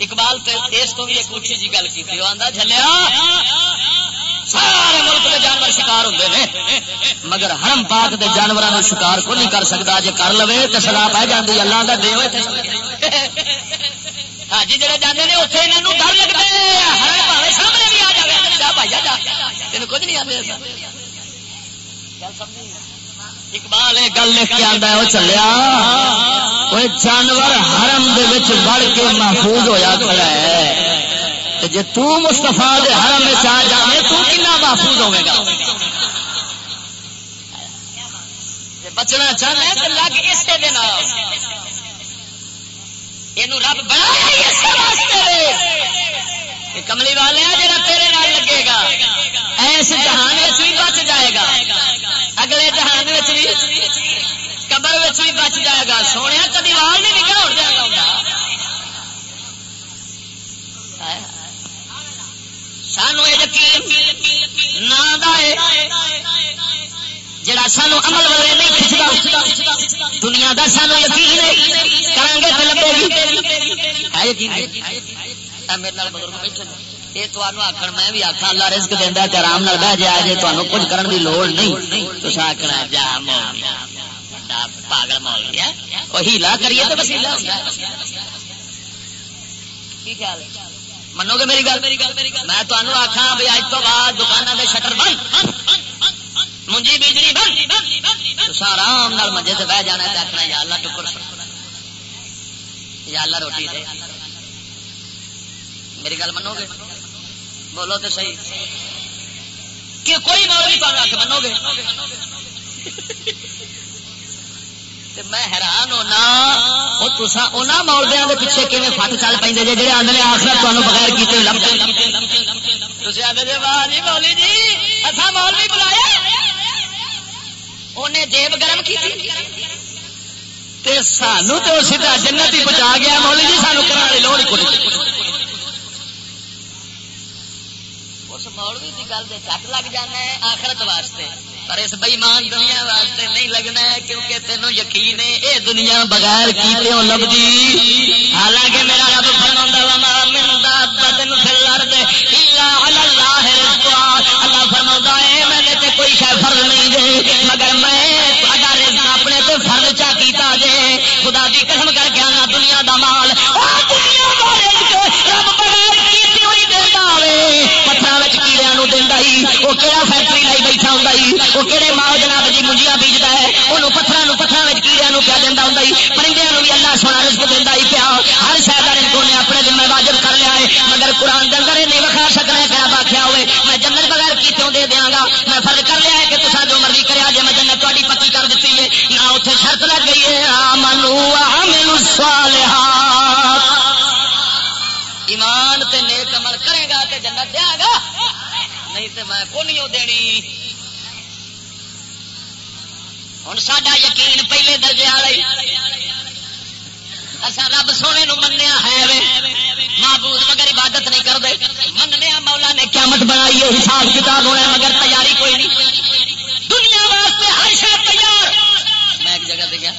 اقبال اس کو بھی ایک اچھی جی گل کی آدھا چلیا سارے ملک کے جانور شکار ہوں مگر ہرم پاک کے جانوروں شکار کو نہیں کر سکتا جی کر لو تو سلا پہ جاتی اللہ کا دے ہاں جی جڑے جانے نے اتنے یہاں ڈر لگتا ہے سامنے بھی آ جائے جا بھائی، جا تین کچھ نہیں آتے گل سمجھ اقبال گل لکھ کے آتا ہے وہ چلیا کوئی جانور حرم بڑھ کے محفوظ ہوا کھڑا ہے۔ جی تستفا حرم آ جائے تو کنا محفوظ ہوے گا؟ بچنا چاہنا ہے تو لگ اس یہ رب بنا کملی والے جا تیرے نال لگے گا، ایس جہان بھی بچ جائے گا اگلے جہان بھی قبر بھی بچ جائے گا سونے کدی وال نہیں نکل ہو جائے گا سانو یقین جڑا سانو عمل والے نہیں کھچتا دنیا کا سانو یقین کریں گے تو لگے گی۔ جی؟ میرے بزرگ بیٹھے یہ تو آخر میں بھی آخا اللہ رزق دینا آرام نال بہ جائے جی تمہیں کچھ کرنے کی لوڑ نہیں۔ تو آخنا جا پاگل مول گیا۔ وہ ہیلا کریے تو وسیلا منو گے میری گل؟ میں تمہیں آخا بھی اج تو بعد دکانوں کے شٹر بند۔ منجی بجلی بند۔ آرام نال سے بہ جانا آخنا یا اللہ ٹکر یا اللہ روٹی دے۔ میری گل منو گے؟ بولو تو صحیح۔ کہ کوئی مولوی کے منو گے؟ میں حیران ہونا وہ تسا مولدیا کے پیچھے کھے فٹ چل پہ جی جی آدھے آخر تمہیں بغیر کیتے لب تھی واہ جی جی مولوی بلایا۔ جیب گرم سانو سیدھا جنت ہی بچا گیا۔ مولی جی سانو کرنے لوڑ کوئی مولوی کی گل سے چٹ لگ جانا ہے آخرت واسطے۔ پر اس بئیمان دنیا واسطے نہیں لگنا ہے، کیونکہ تینوں یقین ہے، اے دنیا بغیر کیتوں لبدی حالانکہ میرا رب فرما وما من دابت فی الارض الا علی اللہ رزقها۔ اللہ فرما وہ کہڑے ماؤ جناب جی منجیاں بیجتا ہے؟ انہوں پتھروں پتھر کیڑیا پیا دینا ہوں پرندے بھی اللہ سونا رسک دینا ہی پیا۔ ہر شہر کو نے اپنے دن میں واجب کر لیا ہے۔ مگر قرآن کے اندر نہیں وکھا سکنا ہے کیا آخیا ہوئے۔ میں جنت بغیر کیوں دے دیا گا۔ میں فرض کر لیا ہے کہ تصا جو مرضی کرا جی میں جنت تاری پکی کر دیتی ہے۔ نہ اتنے شرط لگ گئی ہے۔ منو سوال نہیں تے میں کو نہیں دینی؟ ہوں سڈا یقین پہلے درجے والے اصا رب سونے نو منیا ہے محبوب مگر عبادت نہیں کرتے۔ منیا مولا نے قیامت بنائی ہے، حساب کتاب ہونا مگر تیاری کوئی نہیں۔ دنیا واسطے ہر شہر تیار۔ میں ایک جگہ دے گیا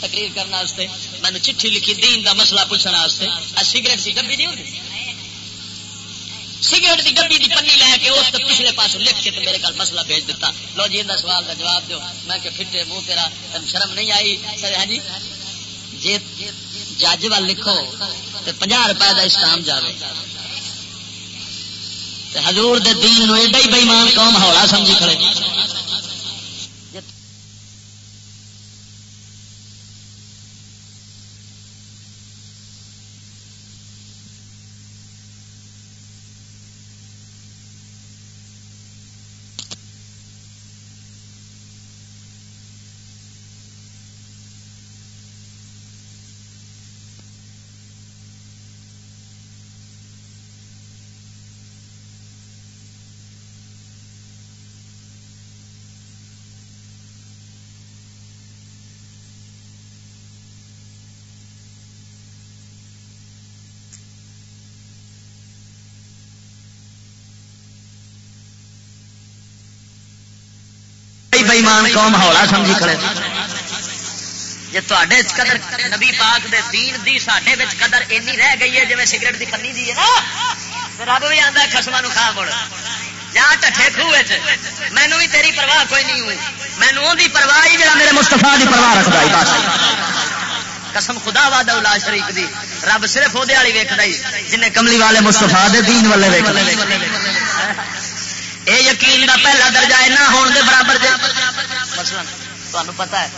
تقریر کرنے میں نے چٹھی لکھی، دین دا مسئلہ پوچھنے سگریٹ کی گبی نہیں جی ہوتی سگریٹ کی گبی کی پنی لے کے اس پچھلے پاس لکھ کے میرے کل مسئلہ بھیج دیتا۔ لو جی ان سوال کا جواب دو میں کہ پھٹے منہ تیرا شرم نہیں آئی؟ سر ہاں جی؟ جی جج وال لکھو تو پناہ روپئے کا اسلام جائے دے دین ایڈا ہی بےمان قوم ہولا سمجھی کھڑے۔ بےمان قوم ہولا سمجھی کھڑے۔ جی تے قدر نبی پاک دے دین دی سڈے قدر اینی رہ گئی ہے جی سگریٹ دی پنی دی ہے۔ نا رب بھی آتا خسما کھا مڑ۔ جا ٹھے خوہ مینو بھی تیری پرواہ کوئی نہیں ہوئی مینو دی پرواہ ہی جا میرے مستفا پرواہ رکھتا ہے بس۔ قسم خدا وا شریف دی۔ رب صرف وہ ویکد جن کملی والے مستفا دین والے اے یقین دا پہلا درجہ نہ ہون دے برابر دے۔ مثلا تمہیں پتا ہے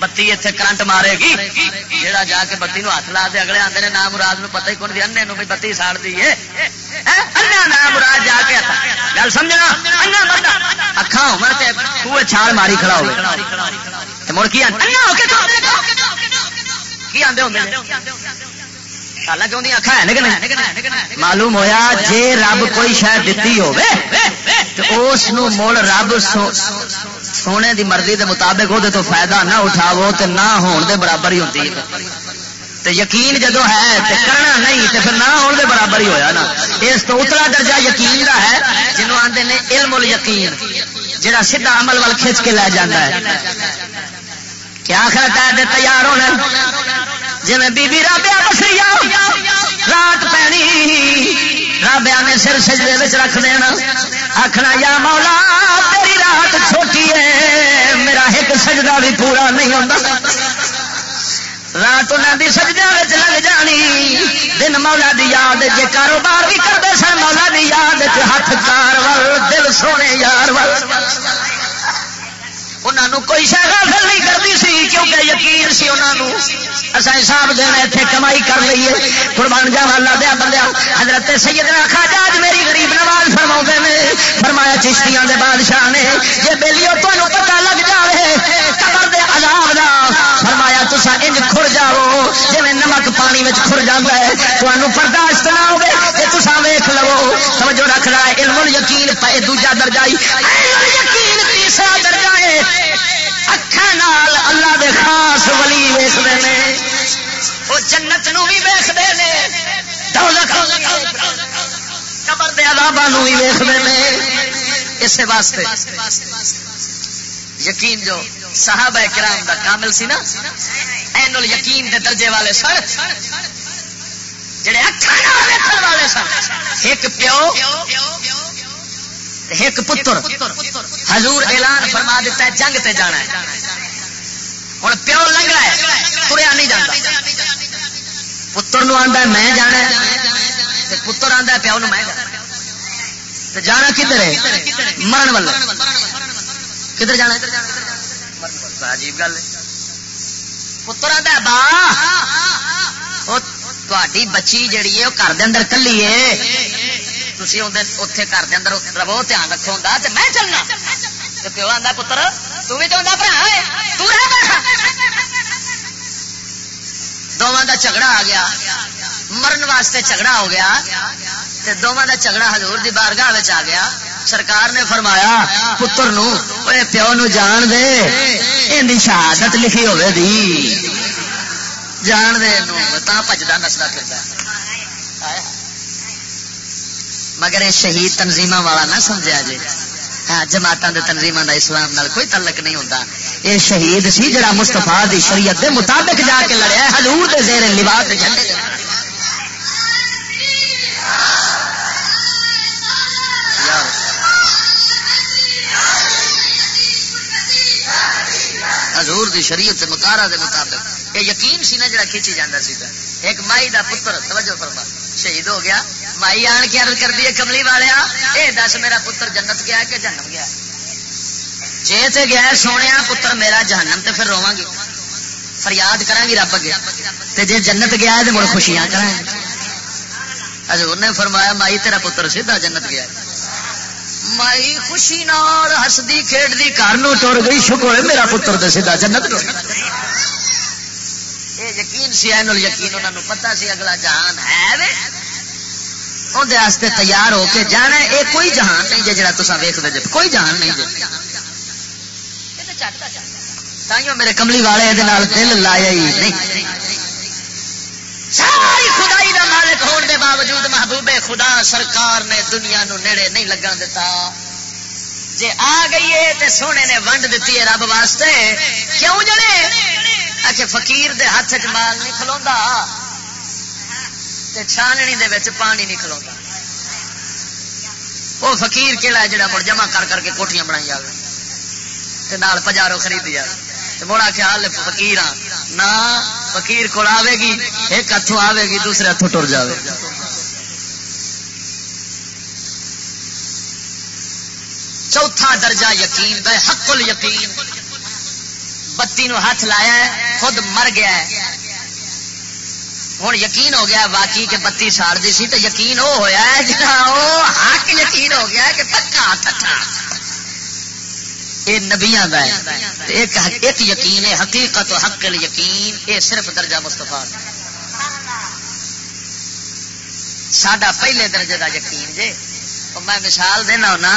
بتی اتنے کرنٹ مارے گی جہاں جا کے بتی نو ہاتھ لا دے اگلے آتے ہیں نام مراد پتہ ہی کون دی انے بھی بتی ساڑ دی ہے نام مراد جا کے گل سمجھنا اکھا تے خوہ چھال ماری کھڑا ہوئے۔ مڑ کی آدھے ہوں معلوم ہویا جے رب کوئی شاید دیتی ہو اس مڑ رب سونے دی مرضی دے مطابق وہ تو فائدہ نہ اٹھاو تے نہ ہون دے برابر ہی ہوتی ہے تے یقین جدو ہے تے کرنا نہیں تے پھر نہ ہون دے برابر ہی ہویا نا اس تو اتلا درجہ یقین دا ہے جنہوں آتے نے علم الیقین جڑا سیدھا عمل وال کھچ کے لے جانا ہے کیا آخر تیار ہونا جی بی بی رابیا بسری رات پینی رابیا نے سر سجدے رکھ دینا۔ آخنا یا مولا، تیری رات چھوٹی ہے، میرا ایک سجدہ بھی پورا نہیں ہوتا رات انہوں کی سجدے لگ جانی۔ دن مولا دی یاد جے کاروبار بھی کرتے سن، مولا دی یاد ہاتھ کار ول، دل سونے یار ول۔ انہوں کوئی شہ حاصل نہیں کرتی سی، کیونکہ یقین سی انہوں اصا حساب دینا اتنے کمائی کر لیے قربان جا اللہ دیا بندیا حضرت سیدنا خاجا اج میری غریب نواز فرما نے، فرمایا چشتیاں دے بادشاہ نے جی بےلیو تمہیں پتا لگ جائے قبر دے عذاب دا۔ فرمایا تسا انج کھر جاؤ جی نمک پانی میں کھر جاتا ہے تمہیں برداشت نہ ہوگی کہ تسا ویخ لو۔ سمجھو رکھ رہا ہے، علم یقین پہ دوجا درجائی۔ یقین تیسرا درجہ ہے اکھان اللہ دے خاص ولی ویستے ہیں وہ جنت نو بھی ویستے ہیں قبر دے عذاباں بھی ویستے ہیں اس واسطے یقین جو صحابہ کرام دا کامل سی نا این یقین دے درجے والے سن، جڑے اکھان والے سن۔ ایک پیو ایک پتر حضور اعلان فرما دیتا ہے، جنگ تے جانا ہے۔ ہوں پیو لنگڑا ہے، تریا نہیں جانا پتر نو آتا میں جانا پتر آتا پیو نو میں جانا جانا کدھر ہے؟ مرن والا کدھر جانا عجیب گل پتر آدھا با تھی بچی جیڑی ہے وہ گھر دے اندر کلی ہے۔ تھی اتنے گھر دے اندر رہو دھیان رکھو ہوں تو میں چلنا پیو آتا پتر تھی تو برا دونوں کا جھگڑا آ گیا مرن واسطے جھگڑا ہو گیا دونوں کا جھگڑا ہزور کی بارگاہ آ گیا سرکار نے فرمایا پتر نو پیو نو جان دے ان شہادت لکھی ہوے دی جان دے تا پجدا نسلا پھر مگر یہ شہید تنظیم والا نہ سمجھا جی ہاں جماعت تنظیم کا اسلام نال کوئی تعلق نہیں ہوتا یہ شہید سی جڑا مستفا دی شریعت دے مطابق جا کے لڑیا حضور دے زیر لباس جھنڈے حضور دی شریعت متارا دے مطابق۔ یہ یقین سی نا جڑا کھینچی جانا سی۔ ایک مائی دا پتر، توجہ فرما۔ شہید ہو گیا۔ مائی آن کے عرض کر دی کملی والیا، اے دس میرا پتر جنت گیا کہ جنم گیا؟ جی تے گیا سونے پتر میرا جہنم تے پھر رواں گی فریاد کرا گی رب اگے۔ تے جے جنت گیا ہے تو مڑ خوشیاں کرا حضور نے فرمایا، مائی تیرا پتر سیدھا جنت گیا مائی خوشی نال ہسدی کھیڈتی گھر نو ٹر گئی، شکر ہے میرا پتر تو سیدھا جنت ٹر یہ یقین سی این یقین انہوں نے پتا سی، اگلا جہان ہے اندر تیار ہو کے جانا یہ کوئی جہان نہیں جی جا تصا ویک دے کوئی جہان نہیں جی تائیوں میرے کملی والے یہ دل لایا ہی نہیں۔ ساری خدائی دا مالک ہونے دے باوجود محبوب خدا سرکار نے دنیا نو نیڑے نہیں لگن دیتا جے آ گئی ہے تے سونے نے ونڈ دیتی ہے رب واسطے۔ کیوں جڑے؟ اچھے فقیر دے ہاتھ چ مال نہیں کھلوندا۔ تے چھاننی دے وچ پانی نہیں کھلوندا۔ وہ فقیر کیڑا ہے جڑا مڑ جمع کر کر کے کوٹھیاں بنائی جاوے تے نال پجارو خریدی جاوے۔ مڑا خیال فکیر نہ فکیر کو آئے گی، ایک ہاتھوں آئے گی، دوسرے ہاتھوں ٹر جائے چوتھا درجہ یقین، بے حق یقین بتی نو ہاتھ لایا ہے، خود مر گیا ہے۔ ہوں یقین ہو گیا باقی کہ بتی ساڑ دی سی تو یقین وہ ہوا ہے جہاں حق یقین ہو گیا کہ پکا ٹھا یہ نبیا ایک ایک یقین ہے، حقیقت و حق یقین یہ صرف درجہ مستفا سڈا پہلے درجے کا یقین جی میں مثال دینا ہونا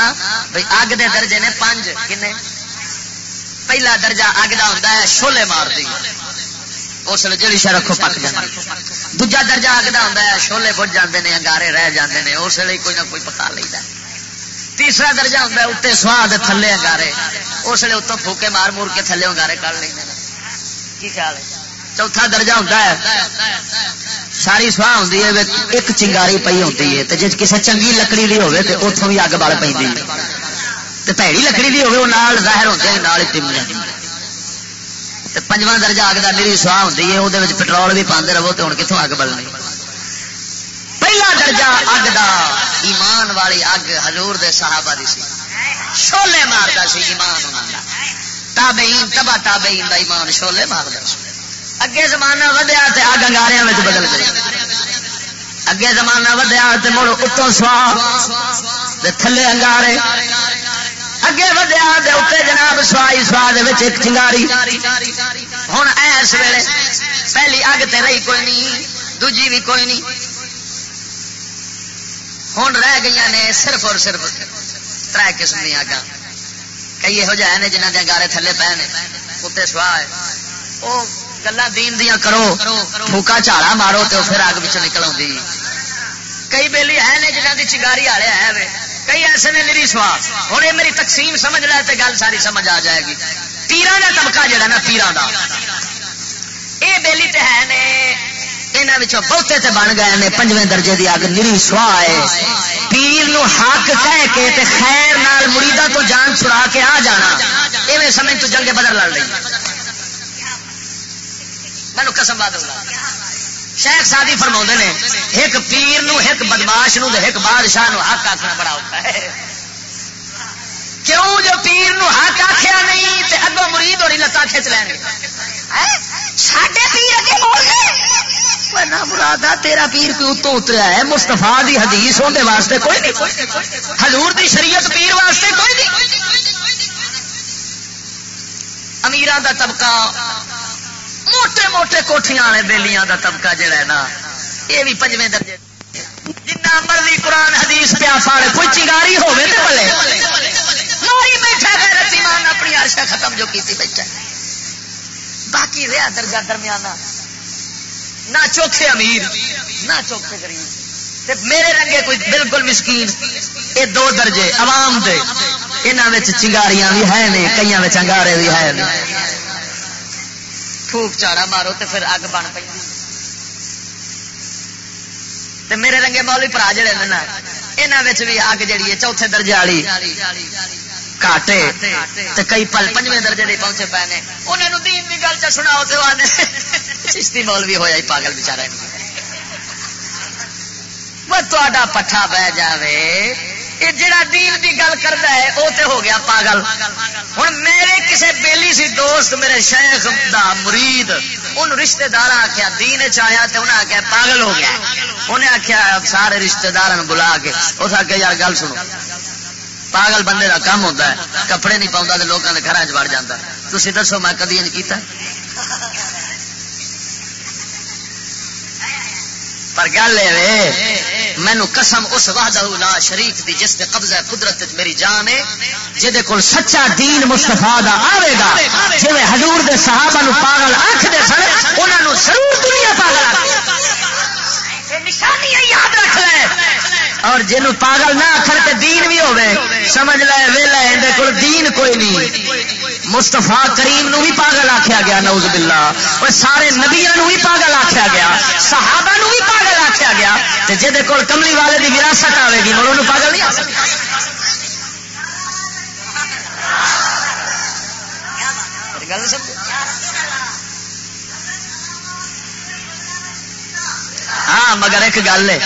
بھائی اگ دے درجے نے پانچ کنے؟ پہلا درجہ اگ کا ہوتا ہے، شولے مار دی۔ اس لیے جی شہ رکھو پک جاتی دوجا درجہ اگ کا ہوتا ہے، شولے بج جاتے ہیں انگارے رہ جاتے ہیں اس لیے کوئی نہ کوئی پکا لیتا ہے۔ تیسرا درجہ ہوں اتنے سواد تھلے انگارے۔ اس لیے اتوں پھوکے مار مور کے تھلے انگارے کر لیں کی خیال ہے؟ چوتھا درجہ ہوتا ہے، ساری سواہ ہوں ایک چنگاری پی ہوتی ہے۔ جی کسی چنگی لکڑی کی ہوے تو اتوں بھی اگ بل پی پیڑی لکڑی کی ہوے وہ ظاہر ہوتے ہیں نال ٹمیا پنجواں درجہ اگ کا میری سواہ ہوتی ہے وہ پٹرول بھی پاندے رہو تو ہوں کتوں اگ بلنی؟ پہلا درجہ اگ دا ایمان والی اگ ہزور دے صحابہ دی سی۔ شولے مارتا سی ایمان تابعین، تبا تابعین دا ایمان شولے مارتا سی۔ اگے زمانہ ودیا تے اگ انگارے میں بدل گئی۔ اگے زمانہ ودیا تے مڑ اتوں سوا تھلے انگارے۔ اگے ودیا اتنے جناب سوائی سوا ایک چنگاری۔ ہوں ایس ویلے پہلی اگ تے رہی کوئی نہیں دوجی بھی کوئی نہیں ہوں رہ گئی نے صرف اور صرف تر قسم دیا اگا کئی یہو جہ نے جنہ دیا گارے تھلے پے نے اتنے سواہ ہے۔ وہ گلا دین دیا کرو پھوکا چاڑا مارو تو پھر اگ پچھو نکل آتی کئی بیلی ہے نے جنہ کی چنگاری والے ہے وے۔ کئی ایسے نے میری سواہ ہوں یہ میری تقسیم سمجھ لے تو گل ساری سمجھ آ جائے گی۔ پیران کا طبقہ جہا نا پیران کا یہ بیلی تو ہے نے یہاں بہتے تے بن گئے نے، پنجویں درجے دی اگ نری سواہ ہے۔ پیر نو حق کہہ کے تے خیر نال مریدا تو جان چھڑا کے آ جانا۔ ایویں سمجھ تو جنگ بدل لڑ رہی مینو قسم بات شیخ سادی فرما نے، ایک پیر نو، ایک بدماش نو ایک بادشاہ نو حق آخنا بڑا ہوتا ہے۔ کیوں جو پیر نو حق آخیا نہیں، تے اگوں مرید اور لتا کھچ لین ساڈے پیر اگے بول گئے نہ مرادا تیرا پیر کوئی اتوں اتریا ہے؟ مستفا دی حدیث ہونے واسطے کوئی نہیں۔ حضور دی شریعت پیر واسطے کوئی نہیں۔ امیران دا طبقہ موٹے موٹے کوٹیاں والے بےلیاں دا طبقہ جڑا ہے نا، یہ بھی پنجویں درجے۔ جنہ مرضی قرآن، حدیث پیا پاڑے کوئی چنگاری ہوے تو بلے۔ ماری بیٹھا غیرت ایمان اپنی عرشہ ختم جو کیتی بیٹھا باقی رہا درجہ درمیانہ۔ نہ چوکھے امیر، نہ چوکھے غریب۔ میرے رنگے کوئی بالکل مسکین۔ یہ دو درجے عوام دے۔ یہاں چنگاریاں بھی ہے نہیں کئی انگارے بھی ہے پھوک چاڑا مارو تو پھر اگ بن پی میرے رنگے مولی پرا جڑے نا یہاں بھی اگ جڑی ہے، چوتھے درجے والی کاٹے۔ کئی پل پنجویں درجے دے پہنچے پے نے۔ انہوں دین گل چ سناؤ چشتی مول بھی ہوا پاگل بچارا تا پٹھا بہ جائے یہ جڑا دین دی گل کرتا ہے وہ تو ہو گیا پاگل۔ ہوں میرے کسی بیلی سی دوست، میرے شیخ دا مرید، ان رشتے دار آخیا دین چایا تو انہیں آخیا پاگل ہو گیا۔ انہیں آخیا سارے رشتے دار بلا کے۔ اس آخیا یار گل سنو۔ پاگل بندے کا کام ہوتا ہے، کپڑے نہیں پاؤں تو لوگوں کے گھر چڑ جاتا تھی دسو میں کدی نہیں کیتا پر گل یہ مینو قسم اس وحدہ لا شریف دی جس کے قبضہ قدرت میری جان ہے جہد کول سچا دین مستفا دا آئے گا۔ جی حضور دے صحابہ نو پاگل آخ دے سن انہوں ضرور دنیا پاگل نشانی یاد رکھ لے۔ اور جن پاگل نہ آخر تے دین بھی ہوے سمجھ لے ویلا دین کوئی نہیں۔ مستفا کریم نو بھی پاگل آخیا گیا نوز باللہ۔ اور سارے نبیا نو بھی پاگل آخیا گیا، صحابہ نو بھی پاگل آخیا گیا۔ تے جے کول کملی والے دی وراثت آئے گی، مڑوں پاگل نہیں آ سکتا؟ گل سمجھ ہاں مگر ایک گل ہے،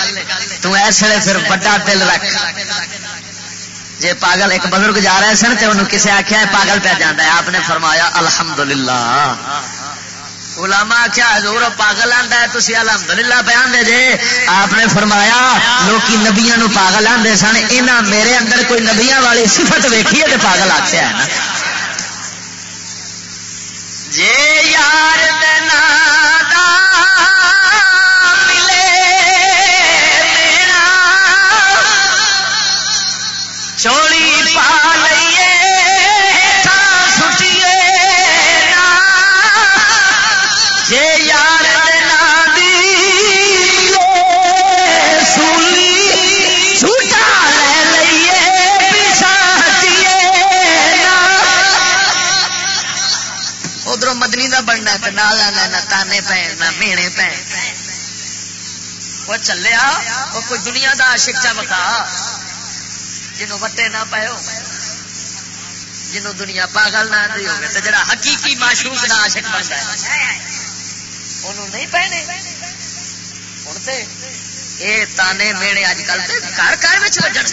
تو ایسے پھر بڑا دل رکھ۔ جی پاگل ایک بزرگ جا رہے سن تو انہوں کسے آخیا پاگل پہ جانا ہے، آپ نے فرمایا، الحمدللہ۔ علامہ آخیا حضور پاگل آتا ہے تھی الحمد للہ پہ آدھے جے۔ آپ نے فرمایا لوگ نبیا پاگل آدھے سن۔ یہاں میرے اندر کوئی نبیا والی صفت ویکھی ہے تو پاگل آخیا ہے نا۔ جے یار چولی پا لئیے سٹیے جے لئیے ادھر مدنی کا بننا نہ لینا تانے پہ نہ مینے پہ وہ چلیا وہ کوئی دنیا کا عاشق چا بتا جنوں وٹے نہ پاؤ جنوں دنیا پاگل نہ دی ہوگی تو جڑا حقیقی معشوق نہ عاشق بنتا ہے انہوں نہیں پہنے۔ ہوں یہ تانے میڑے اج کل تے گھر گھر وچ وجن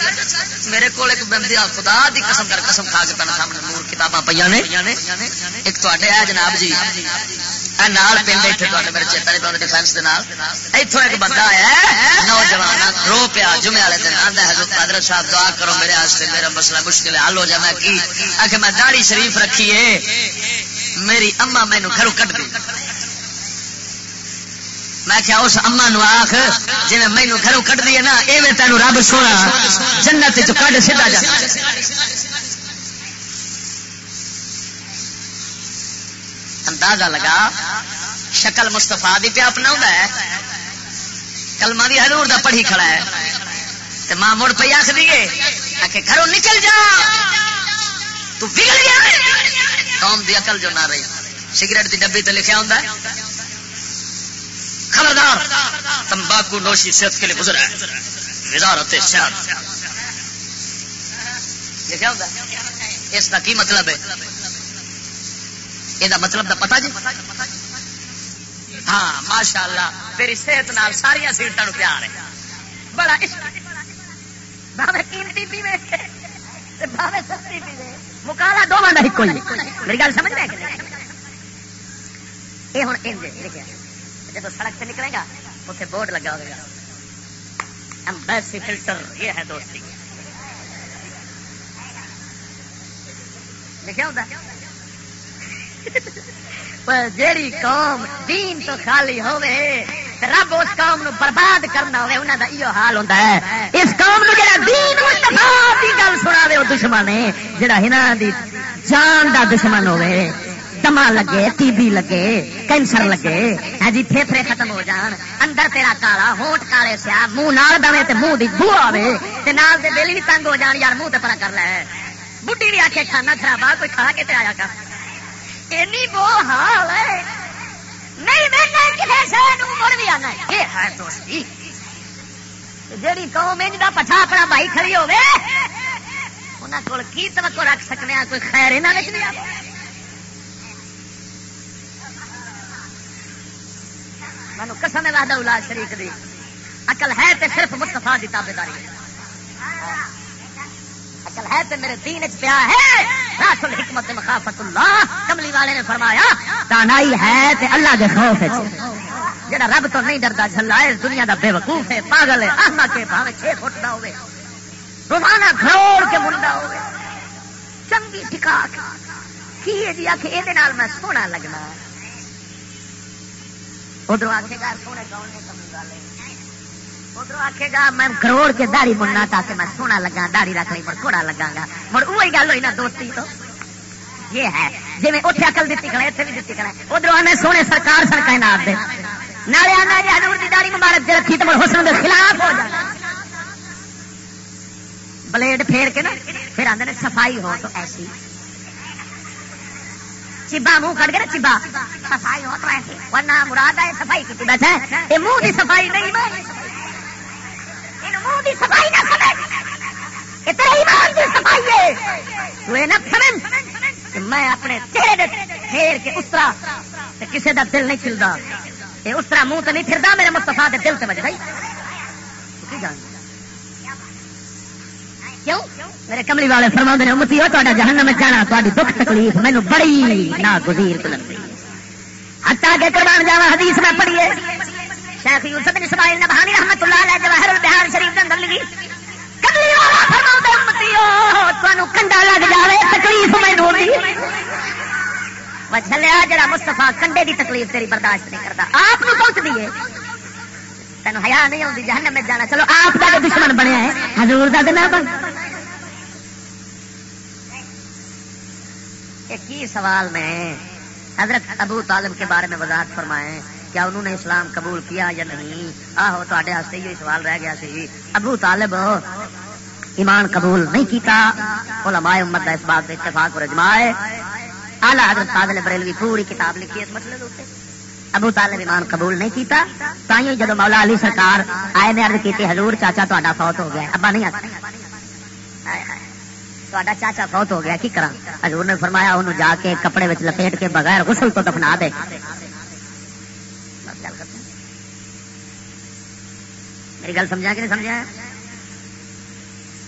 میرے کو ایک بندے خدا دی قسم کر قسم کھا کے پہنا سامنے نور کتاباں پہ نے۔ ایک تے ہے جناب جی۔ نال پنڈ اتنے میرے چیتا نہیں پاؤں ڈیفینس اتوں ایک بندہ آیا نوجوان رو پیا جمعے والے دن حضرت صاحب دعا کرو میرے واسطے، میرا مسئلہ مشکل حل ہو جائے، میں کی؟ آ میں داڑی شریف رکھیے میری اما مینو گھروں کٹ گئی میں کیا اس اما نو آخ جی مینو گھروں کٹ دی نا یہ تین رب سونا جنت کڈ سیدا جا۔ اندازہ لگا، شکل مستفا بھی پیا اپنا ہے۔ کلما بھی ہزور کا پڑھی کھڑا ہے۔ تو ماں مڑ پہ آخ دیے آ کے گھروں نکل جا۔ تو بگڑ گیا قوم دی اقل جو نہ رہی۔ سگریٹ کی ڈبی تو لکھا ہوں خبردار، تمباکو نوشی صحت کے لیے گزرا ہے۔ وزارت صحت۔ لکھا ہوتا ہے۔ اس کا کی مطلب ہے؟ یہ مطلب دا پتا جی ہاں ماشاء اللہ تیری صحت نال ساریا سیٹان پیار ہے بڑا سستی پی مکالا دونوں کا ایک میری گل سمجھ رہے یہ ہوں جب سڑک سے نکلے گا اتنے بورڈ لگا ہوگا امبیسی فلٹر یہ ہے دوستی لکھا ہوتا جیڑی قوم دین تو خالی ہوئے رب اس قوم نو برباد کرنا ہوئے انہوں دا ایو حال ہوتا ہے۔ اس قوم نو جڑا دین مصطفیٰ دی گل سنا دے وہ دشمن ہے۔ جڑا ہنا دی جان دا دشمن ہوئے دما لگے، ٹی بی لگے، کینسر لگے ہاں جی پھیپھڑے ختم ہو جان، اندر تیرا کالا ہوٹ کالے سیا، منہ نال دے تے منہ دی بو آوے، تے نال دے دل بھی تنگ ہو جان، یار منہ تے پرا کر لے۔ بڈی بھی آکھے، کھانا خراب کوئی کھا کے تے آیا کر۔ اینی بو حال ہے نہیں میں کسی شہر مڑ بھی آنا یہ ہے دوستی جیڑی قوم انج دا پچھا اپنا بھائی کھڑی ہوے انہاں کول کی توقع رکھ سکنے ہیں کوئی خیر انہاں وچ نہیں آ مینو قسم وحدہ الا شریک دی عقل ہے تے صرف مصطفیٰ دی تابعداری ہے عقل ہے تے میرے دین چ پیا ہے۔ راس الحکمت مخافت اللہ۔ کملی والے نے فرمایا، دانائی ہے تے اللہ دے خوف ہے جڑا رب تو نہیں ڈردا، جھلا ہے دنیا دا بے وقوف ہے۔ پاگل ہے احمق ہے بھاوے 6 فٹ دا ہوے روزانہ کروڑ کے منڈا ہوے چنگی ٹھکا کے کی ہے جی؟ آخ یہ میں سونا لگنا۔ ادھر آخے گا سونے کون نے کملی والے۔ ادھر آخے گا، میں کروڑ کے داڑی بننا تاکہ میں سونا لگا داڑی رکھ لی مڑ تھوڑا لگا گا۔ مڑ وہی گل ہوئی نا دوستی تو۔ یہ ہے جی میں اتنے اکل دیتی کھڑے اتنے بھی دیتی کھڑے۔ ادھر آنے سونے سرکار سر کہنا آپ نالے آنا جی حضور کی داڑی مبارک جی رکھی تو مڑ حسن کے خلاف ہو جانا۔ بلیڈ پھیر کے نا، پھر آدھے صفائی ہو تو ایسی۔ چیبا منہ کٹ گیا چیبا صفائی ہو تو ایسی۔ ورنہ مراد ہے صفائی کی بیٹھا ہے۔ یہ منہ کی صفائی نہیں میں اپنے پھیر کے اس طرح کسی کا دل نہیں چلتا اس طرح منہ تو نہیں پھرتا میرے مستفا کے دل سے بج بھائی کیوں؟ میرے کملی والے فرما نے، امتی ہو تا جہنم میں جانا تاری دکھ تکلیف مینو بڑی نا گزیر ہٹا کے قربان جاوا حدیث میں پڑھیے شیخ یوسف بن اسماعیل نبہانی رحمت اللہ علیہ جواہر البہار شریف کے اندر لگی کملی والا فرماؤ امتیو تانوں کنڈا لگ جاوے، تکلیف مینوں دی. وجھلیا جڑا مصطفی کنڈے دی تکلیف تیری برداشت نہیں کرتا آپ نو پہنچ دیے تینوں حیا نہیں آتی جہنم میں جانا. چلو، آپ کا دشمن بنیا ہے، حضور دا نہ بن کی سوال میں حضرت ابو طالب کے بارے میں وضاحت فرمائیں کیا انہوں نے اسلام قبول کیا یا نہیں؟ آہو تے یہ سوال رہ گیا سی۔ ابو طالب ایمان قبول نہیں کیتا۔ علماء امت کا اس بات اتفاق اور اجماع آلہ حضرت فاضل بریلوی پوری کتاب لکھی اس مطلب مسئلے ابو طالب ایمان قبول نہیں کیتا۔ تھی جب مولا علی سرکار آئے نے عرض کی حضور، چاچا تا فوت ہو گیا ابا نہیں آتا۔ چاچا فوت ہو گیا، کی کرا حضور نے فرمایا، انہوں جا کے کپڑے وچ لپیٹ کے بغیر غسل تو دفنا دے۔ میری گل سمجھا کہ نہیں سمجھا؟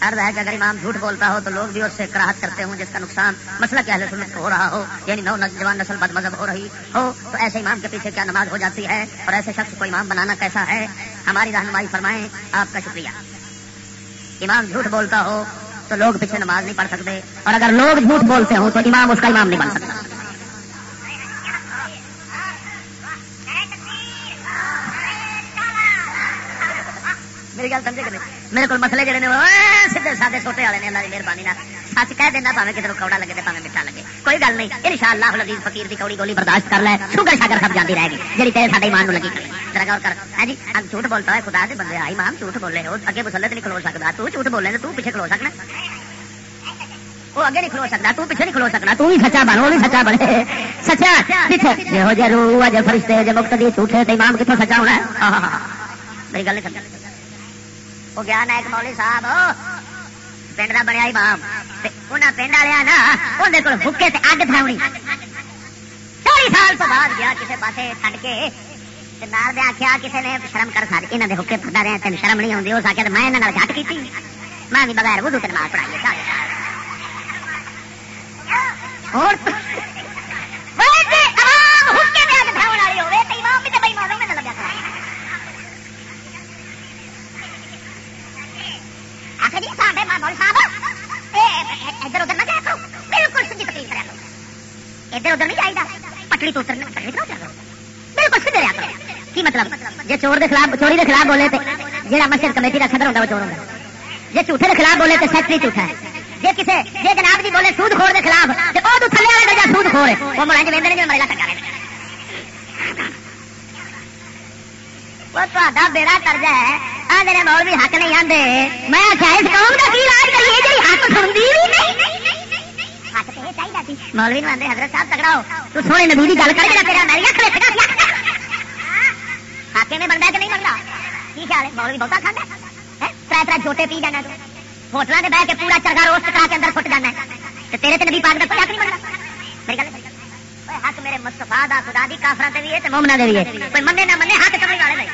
ارد ہے کہ اگر امام جھوٹ بولتا ہو تو لوگ بھی اس سے کراہت کرتے ہوں جس کا نقصان مسئلہ کیا ہے سنت ہو رہا ہو یعنی نو نوجوان نسل بد مذہب ہو رہی ہو، تو ایسے امام کے پیچھے کیا نماز ہو جاتی ہے؟ اور ایسے شخص کو امام بنانا کیسا ہے؟ ہماری رہنمائی فرمائیں، آپ کا شکریہ۔ امام جھوٹ بولتا ہو تو لوگ پیچھے نماز نہیں پڑھ سکتے، اور اگر لوگ جھوٹ بولتے ہوں تو امام اس کا امام نہیں بن سکتا۔ میری گل سمجھے کہ میرے کو مسئلے جڑے سیدے سادے چھوٹے والے نے اللہ کی مہربانی سچ کہہ دینا پہ کتنے کوڑا لگے پہ میٹھا لگے۔ کوئی گل نہیں۔ ان شاء اللہ لذیذ فقیر کی کوڑی گولی برداشت کر لے۔ شوگر شاگر سب جاتی رہے گی۔ جی کہ سارے ایمان لگی ذرا غور کر۔ ہے جی؟ اب جھوٹ بولتا ہے، خدا سے بندے آئی مام جھوٹ بولے ہو اگے مسلے نہیں کھلو سکتا تو جھوٹ بولے تو پیچھے کھلو سکنا۔ وہ اگے نہیں کھلو سکتا تو پیچھے نہیں کھلو سکنا۔ تو بھی سچا بن، وہ بھی سچا بنے۔ سچا؟ پیچھے۔ ہو جائے رو جائے فرشتے جی مفت جھوٹے تو امام کتوں سچا ہونا ہے؟ میری گل نہیں سمجھ وہ گیا نائک مولی صاحب پنڈ کا بنیا امام انہیں پنڈ والے نا اندر کو بکے سے اگ تھاونی چالی سال تو بعد گیا کسی پاس چھڈ کے نال دے آخیا کسی نے شرم کر سکتے یہاں کے حکے رہے تین شرم نہیں آتی اس آخیا میں یہاں جٹ کی میں بھی بغیر وہ نماز پڑھائی ادھر ادھر نہ کرو بالکل سیدھی کرا ادھر ادھر نہیں چاہیے پٹڑی تو اترنا بالکل سیدھے رہا کرو کی مطلب جی چور خلاف چوری کے خلاف بولے تو جہاں مسجد کمیٹی کا صدر ہوتا وہ چور ہوتا جی جھوٹے کے خلاف بولے تو سیکٹری جھوٹا ہے۔ جی کسی جی جناب جی بولے سود خور کے خلاف تو وہ تھلے والے درجہ سود خور ہے وہ ویندے جو مرلا وہ بیڑا کرجا ہے آ میرے مول بھی حق نہیں آتے میں آخیا اس قوم کا کی علاج کریے جی حق سنتی بھی نہیں مولوی آدھے حضرت صاحب تگڑا ہو تو سونے نبی کی گل کر تیرا میری اکھ حاکے میں بنتا کہ نہیں بنتا کی خیال ہے مولوی بہتا کھانا تر تر چھوٹے پی جانا تو ہوٹل کے بہ کے پورا چرگا روسٹ کرا کے اندر فٹ جانا ہے تیرے تو نبی پاک کا کوئی حق نہیں بنتا میری گل حق میرے مستفا دا، خدا دی کافر بھی ہے مومنا دے بھی ہے۔ کوئی منے نہ منے حق سمجھ والے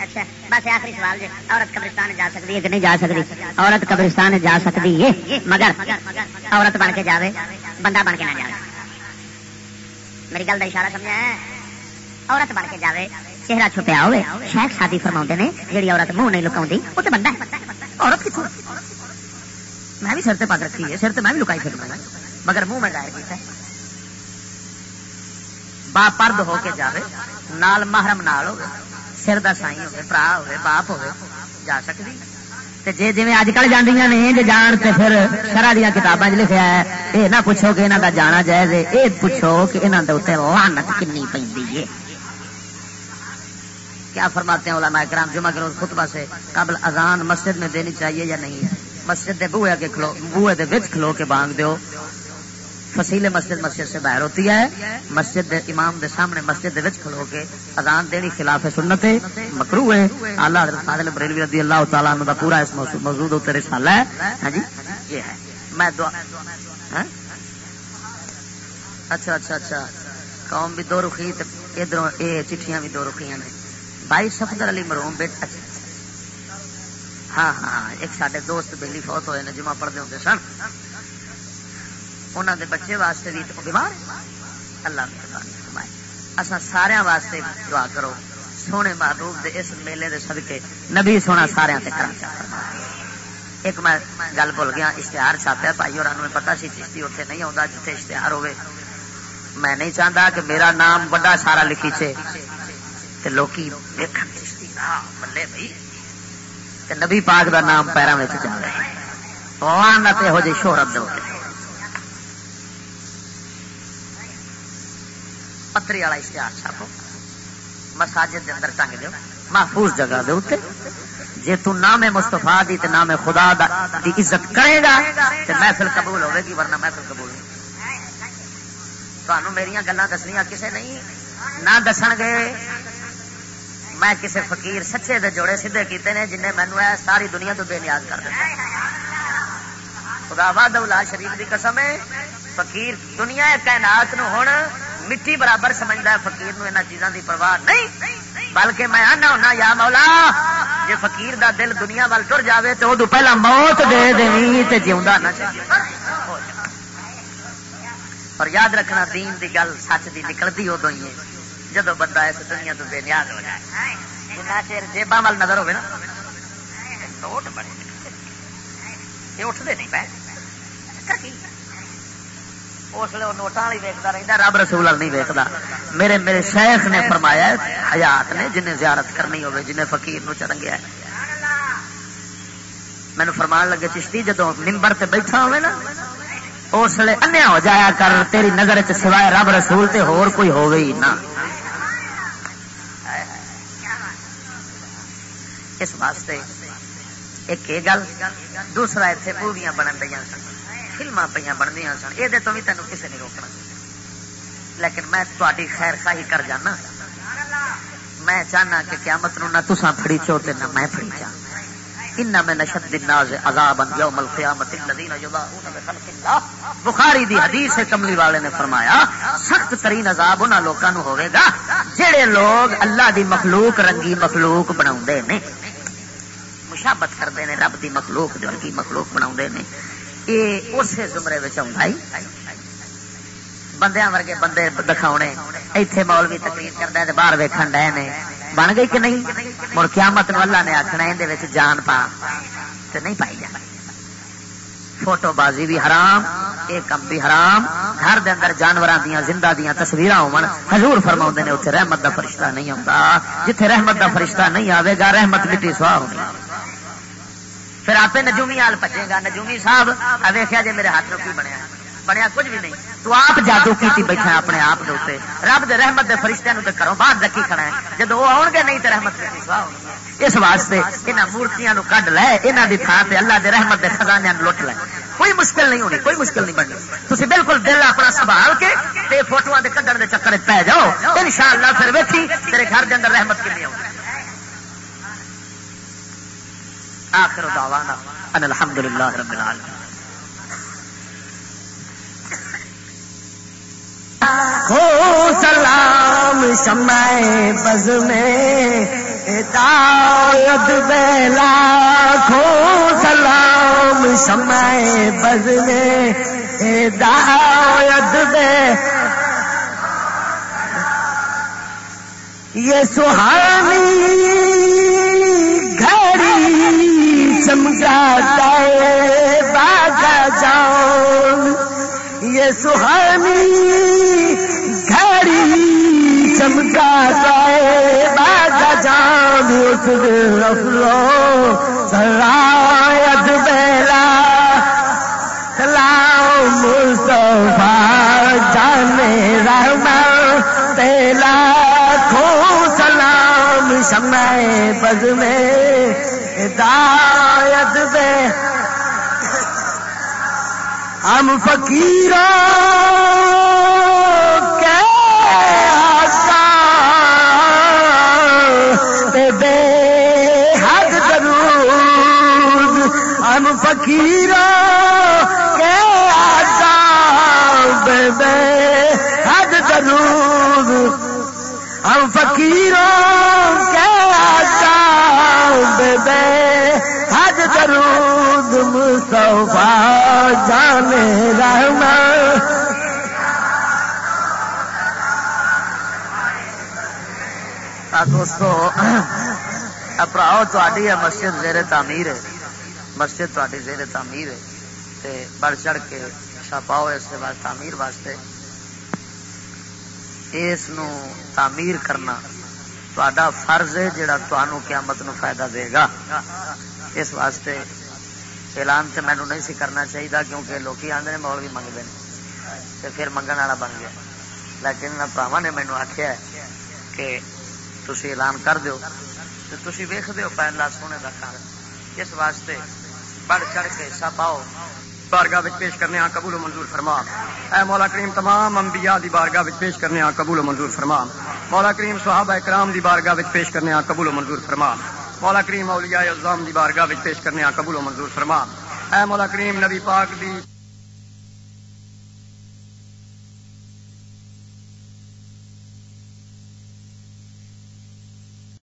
اچھا بس آخری سوال جی۔ عورت قبرستان جا سکتی ہے کہ نہیں جا سکتی؟ عورت قبرستان جا سکتی ہے، مگر عورت بن کے جاوے، بندہ بن کے نہ جائے میری گل کا اشارہ سمجھا ہے؟ عورت بن کے جاوے چہرہ چھپیا ہوئے شاید شادی فرما نے جی عورت منہ نہیں لکاؤں وہ تو بندہ ہے عورت کتوں میں بھی سر سے پگ رکھی ہے سر سے میں بھی لکائی پھر مگر منہ میں ظاہر کیا با پرد ہو کے جاوے نال محرم نال ہوگا سر کا سائی ہوے برا ہوے باپ ہوے جا سکتی جی جی اج کل جانا نے جی جان تو پھر شرح دیا کتابیں لکھا ہے یہ نہ پوچھو کہ یہاں کا جانا جائز ہے یہ پوچھو کہ یہاں کے اتنے لانت کنی پی ہے کیا فرماتے ہیں علماء کرام جمعہ کے روز خطبہ سے قبل اذان مسجد میں دینی چاہیے یا نہیں مسجد دے بوئے کے کھلو بوئے دے وچ کھلو کے بانگ دیو۔ فصیل مسجد مسجد سے باہر ہوتی ہے۔ مسجد دے امام دے سامنے مسجد دے وچ کھلو کے اذان دینی خلاف سنت ہے مکرو ہے اعلی حضرت فاضل بریلوی رضی اللہ تعالی عنہ دا پورا اس موجود ہوتے رسالہ ہے۔ ہاں جی؟ یہ ہے۔ میں دعا ہاں؟ اچھا اچھا اچھا۔ قوم بھی دو رخی ادھر اے چٹھیاں بھی دو رخیاں نے۔ بھائی سفدر علی مروم بیٹا جی۔ ہاں ہاں ایک سارے دوست بہلی فوت ہوئے نے، جمعہ پڑھتے ہوتے سن۔ انہوں دے بچے واسطے بھی بیمار اللہ اصا سارا واسطے دعا کرو۔ سونے محبوب دے اس میلے دے صدقے نبی سونا سارا ایک میں گل بھول گیا، اشتہار چھاپیا۔ بھائی اور پتا سی چشتی اتنے نہیں آتا جتنے اشتہار ہوے میں نہیں چاہتا کہ میرا نام بڑا سارا لکھی چے لوکی دیکھن چشتی بلے بھائی نبی پاک دا نام پیروں میں چل رہا ہو جی شہرت دو پتری والا اشتہار چھاپو۔ مساجد دے اندر ٹنگ دو محفوظ جگہ دے اتنے جی تام مستفا دی تے نام خدا دا دی عزت کرے گا تے محفل قبول ہوے گی، ورنہ محفل قبول نہیں۔ تمہوں میری گلان دسنیا کسے نہیں، نہ دسن گے۔ میں کسے فقیر سچے دے جوڑے سیدھے کیتے نے جنہیں مینو ساری دنیا تو بے نیاز کر دیا خدا باد شریف دی قسم ہے، فقیر دنیا کائنات نو ہوں مٹی برابر سمجھتا ہے، فقیر نو انہاں چیزاں دی پرواہ نہیں۔ بلکہ میں آنا ہونا، یا مولا جی فقیر دا دل دنیا وال ٹر جاوے تو ادو پہلا موت دے دیں تے جیوندا نہ چاہیے اور یاد رکھنا، دین دی گل سچ دی نکلتی ادو ہی ہے۔ جدو بندہ اس دنیا تو بے نیاز ہو جائے جنا چیر جیبا وال نظر ہوئے نا نوٹ بڑے۔ یہ اٹھتے نہیں پہ اچھا اس لیے وہ نوٹان والی ویکتا رہتا رب رسول نہیں ویکتا میرے میرے شیخ نے فرمایا حیات نے جنہیں زیارت کرنی ہوگی جنہیں فقیر نو چڑھنگیا مینو فرمان لگے، چشتی جدو ممبر سے بیٹھا ہوئے نا، اس لیے انیا ہو جایا کر، تیری نظر چ سوائے رب رسول تے ہور کوئی ہو گئی نہ۔ اس واسطے ایک یہ گل، دوسرا اتنے موویاں بن پہ سن فلما پہ بنتی سن یہ تو بھی تینوں کسی نہیں روکنا۔ لیکن میں تاری خیر خاہی کر جانا۔ میں چاہنا کہ قیامت نو نہ تسا پھڑی چو نہ میں پھڑی چاہ ان میں نشد الناس عذابا یوم القیامت الذين يضاهون بخلق الله بخاری دی حدیث کملی والے نے فرمایا، سخت ترین عذاب انہاں لوکاں نو ہوے گا جڑے لوگ اللہ دی مخلوق رنگی مخلوق بناوندے نے۔ مشابت کرتے ہیں رب کی مخلوق جو کی مخلوق بنا یہ اسی زمرے آئی بندیاں ورگے بندے دکھاؤنے ایتھے مولوی تقریر کرتا ہے باہر ویکن ڈے نے۔ بن گئی کہ نہیں؟ مڑ قیامت نو اللہ نے آخنا یہ جان پا۔ تو نہیں پائی جانا فوٹو بازی بھی حرام، یہ کم بھی حرام۔ گھر دے اندر جانوراں دیاں، زندہ دیاں تصویراں ہون۔ حضور فرماؤں نے اتنے رحمت دا فرشتہ نہیں آتا جتھے رحمت دا فرشتہ نہیں آئے گا، رحمت مٹی سواہ ہونی۔ پھر آپ نجومی آل پچے گا۔ نجومی صاحب ویخیا جی میرے ہاتھ کی بنیا؟ بنیا کچھ بھی نہیں۔ تو آپ جادو کی بیٹھا اپنے آپ دے رب دے رحمت دے فرشتوں تو کرو باہر رکھی کھڑا ہے۔ جب وہ آؤ گے نہیں تو رحمت مٹی سواہ ہونی اس واسطے یہاں مورتیاں کڈ لے یہاں کی تھان سے اللہ دے رحمت دے خزانے لٹ لے۔ کوئی مشکل نہیں ہونی، کوئی مشکل نہیں بننی۔ تھی بالکل دل اپنا سنبھال کے تے فوٹو کے کڈن کے چکر پی جاؤ۔ ان شاء اللہ پھر ویکھی، تیرے گھر کے اندر رحمت کی آخر دعوانا ان الحمد للہ رب العالمین. ہو سلام شمع بز میں ہدایت بیلا کھو سلام شمع بزنے ہدایت بے یہ سہانی گھڑی چمکاتا ہے باغا جاؤ۔ یہ سہانی گھڑی چمکا گائے باغا جان اس رفلو سلایت بیلا۔ سلام مصطفیٰ جانے رحمہ تیلا کھو سلام شمع بز میں ہدایت بے ہم فقیروں کے بے حد درود۔ ہم فقیروں کے آسان بے حد درود۔ ہم فقیروں کے آسان بے حد درود مصطفیٰ جانے رحمت دوستو پراؤ تھی ہے مسجد زیر تعمیر ہے۔ مسجد تاری زیر تعمیر ہے۔ تے بڑھ چڑھ کے چھپاؤ اس کے بعد تعمیر واسطے۔ اس تعمیر کرنا۔ تا فرض ہے جڑا تمہوں قیامت نو فائدہ دے گا اس واسطے اعلان تو مینو نہیں سی کرنا چاہیے کیونکہ لوگ آدھے مول بھی منگتے ہیں پھر منگن والا بن گیا لیکن پراوا نے مینو آخیا کہ تھی اعلان کر دو تو تھی ویخ دو پہلا سونے کا گھر اس واسطے بڑھ چڑھ کے حصہ پاؤ بارگاہ پیش کرنے آ، قبول و منظور فرما۔ اے مولا کریم، تمام انبیاء دی بارگاہ پیش کرنے آ، قبول و منظور فرما۔ مولا کریم، صحابہ اکرام دی بارگاہ پیش کرنے آ، قبول و منظور فرما۔ مولا کریم، اولیاء الزام دی بارگاہ پیش کرنے آ، قبول و منظور فرما۔ اے مولا کریم، نبی پاک دی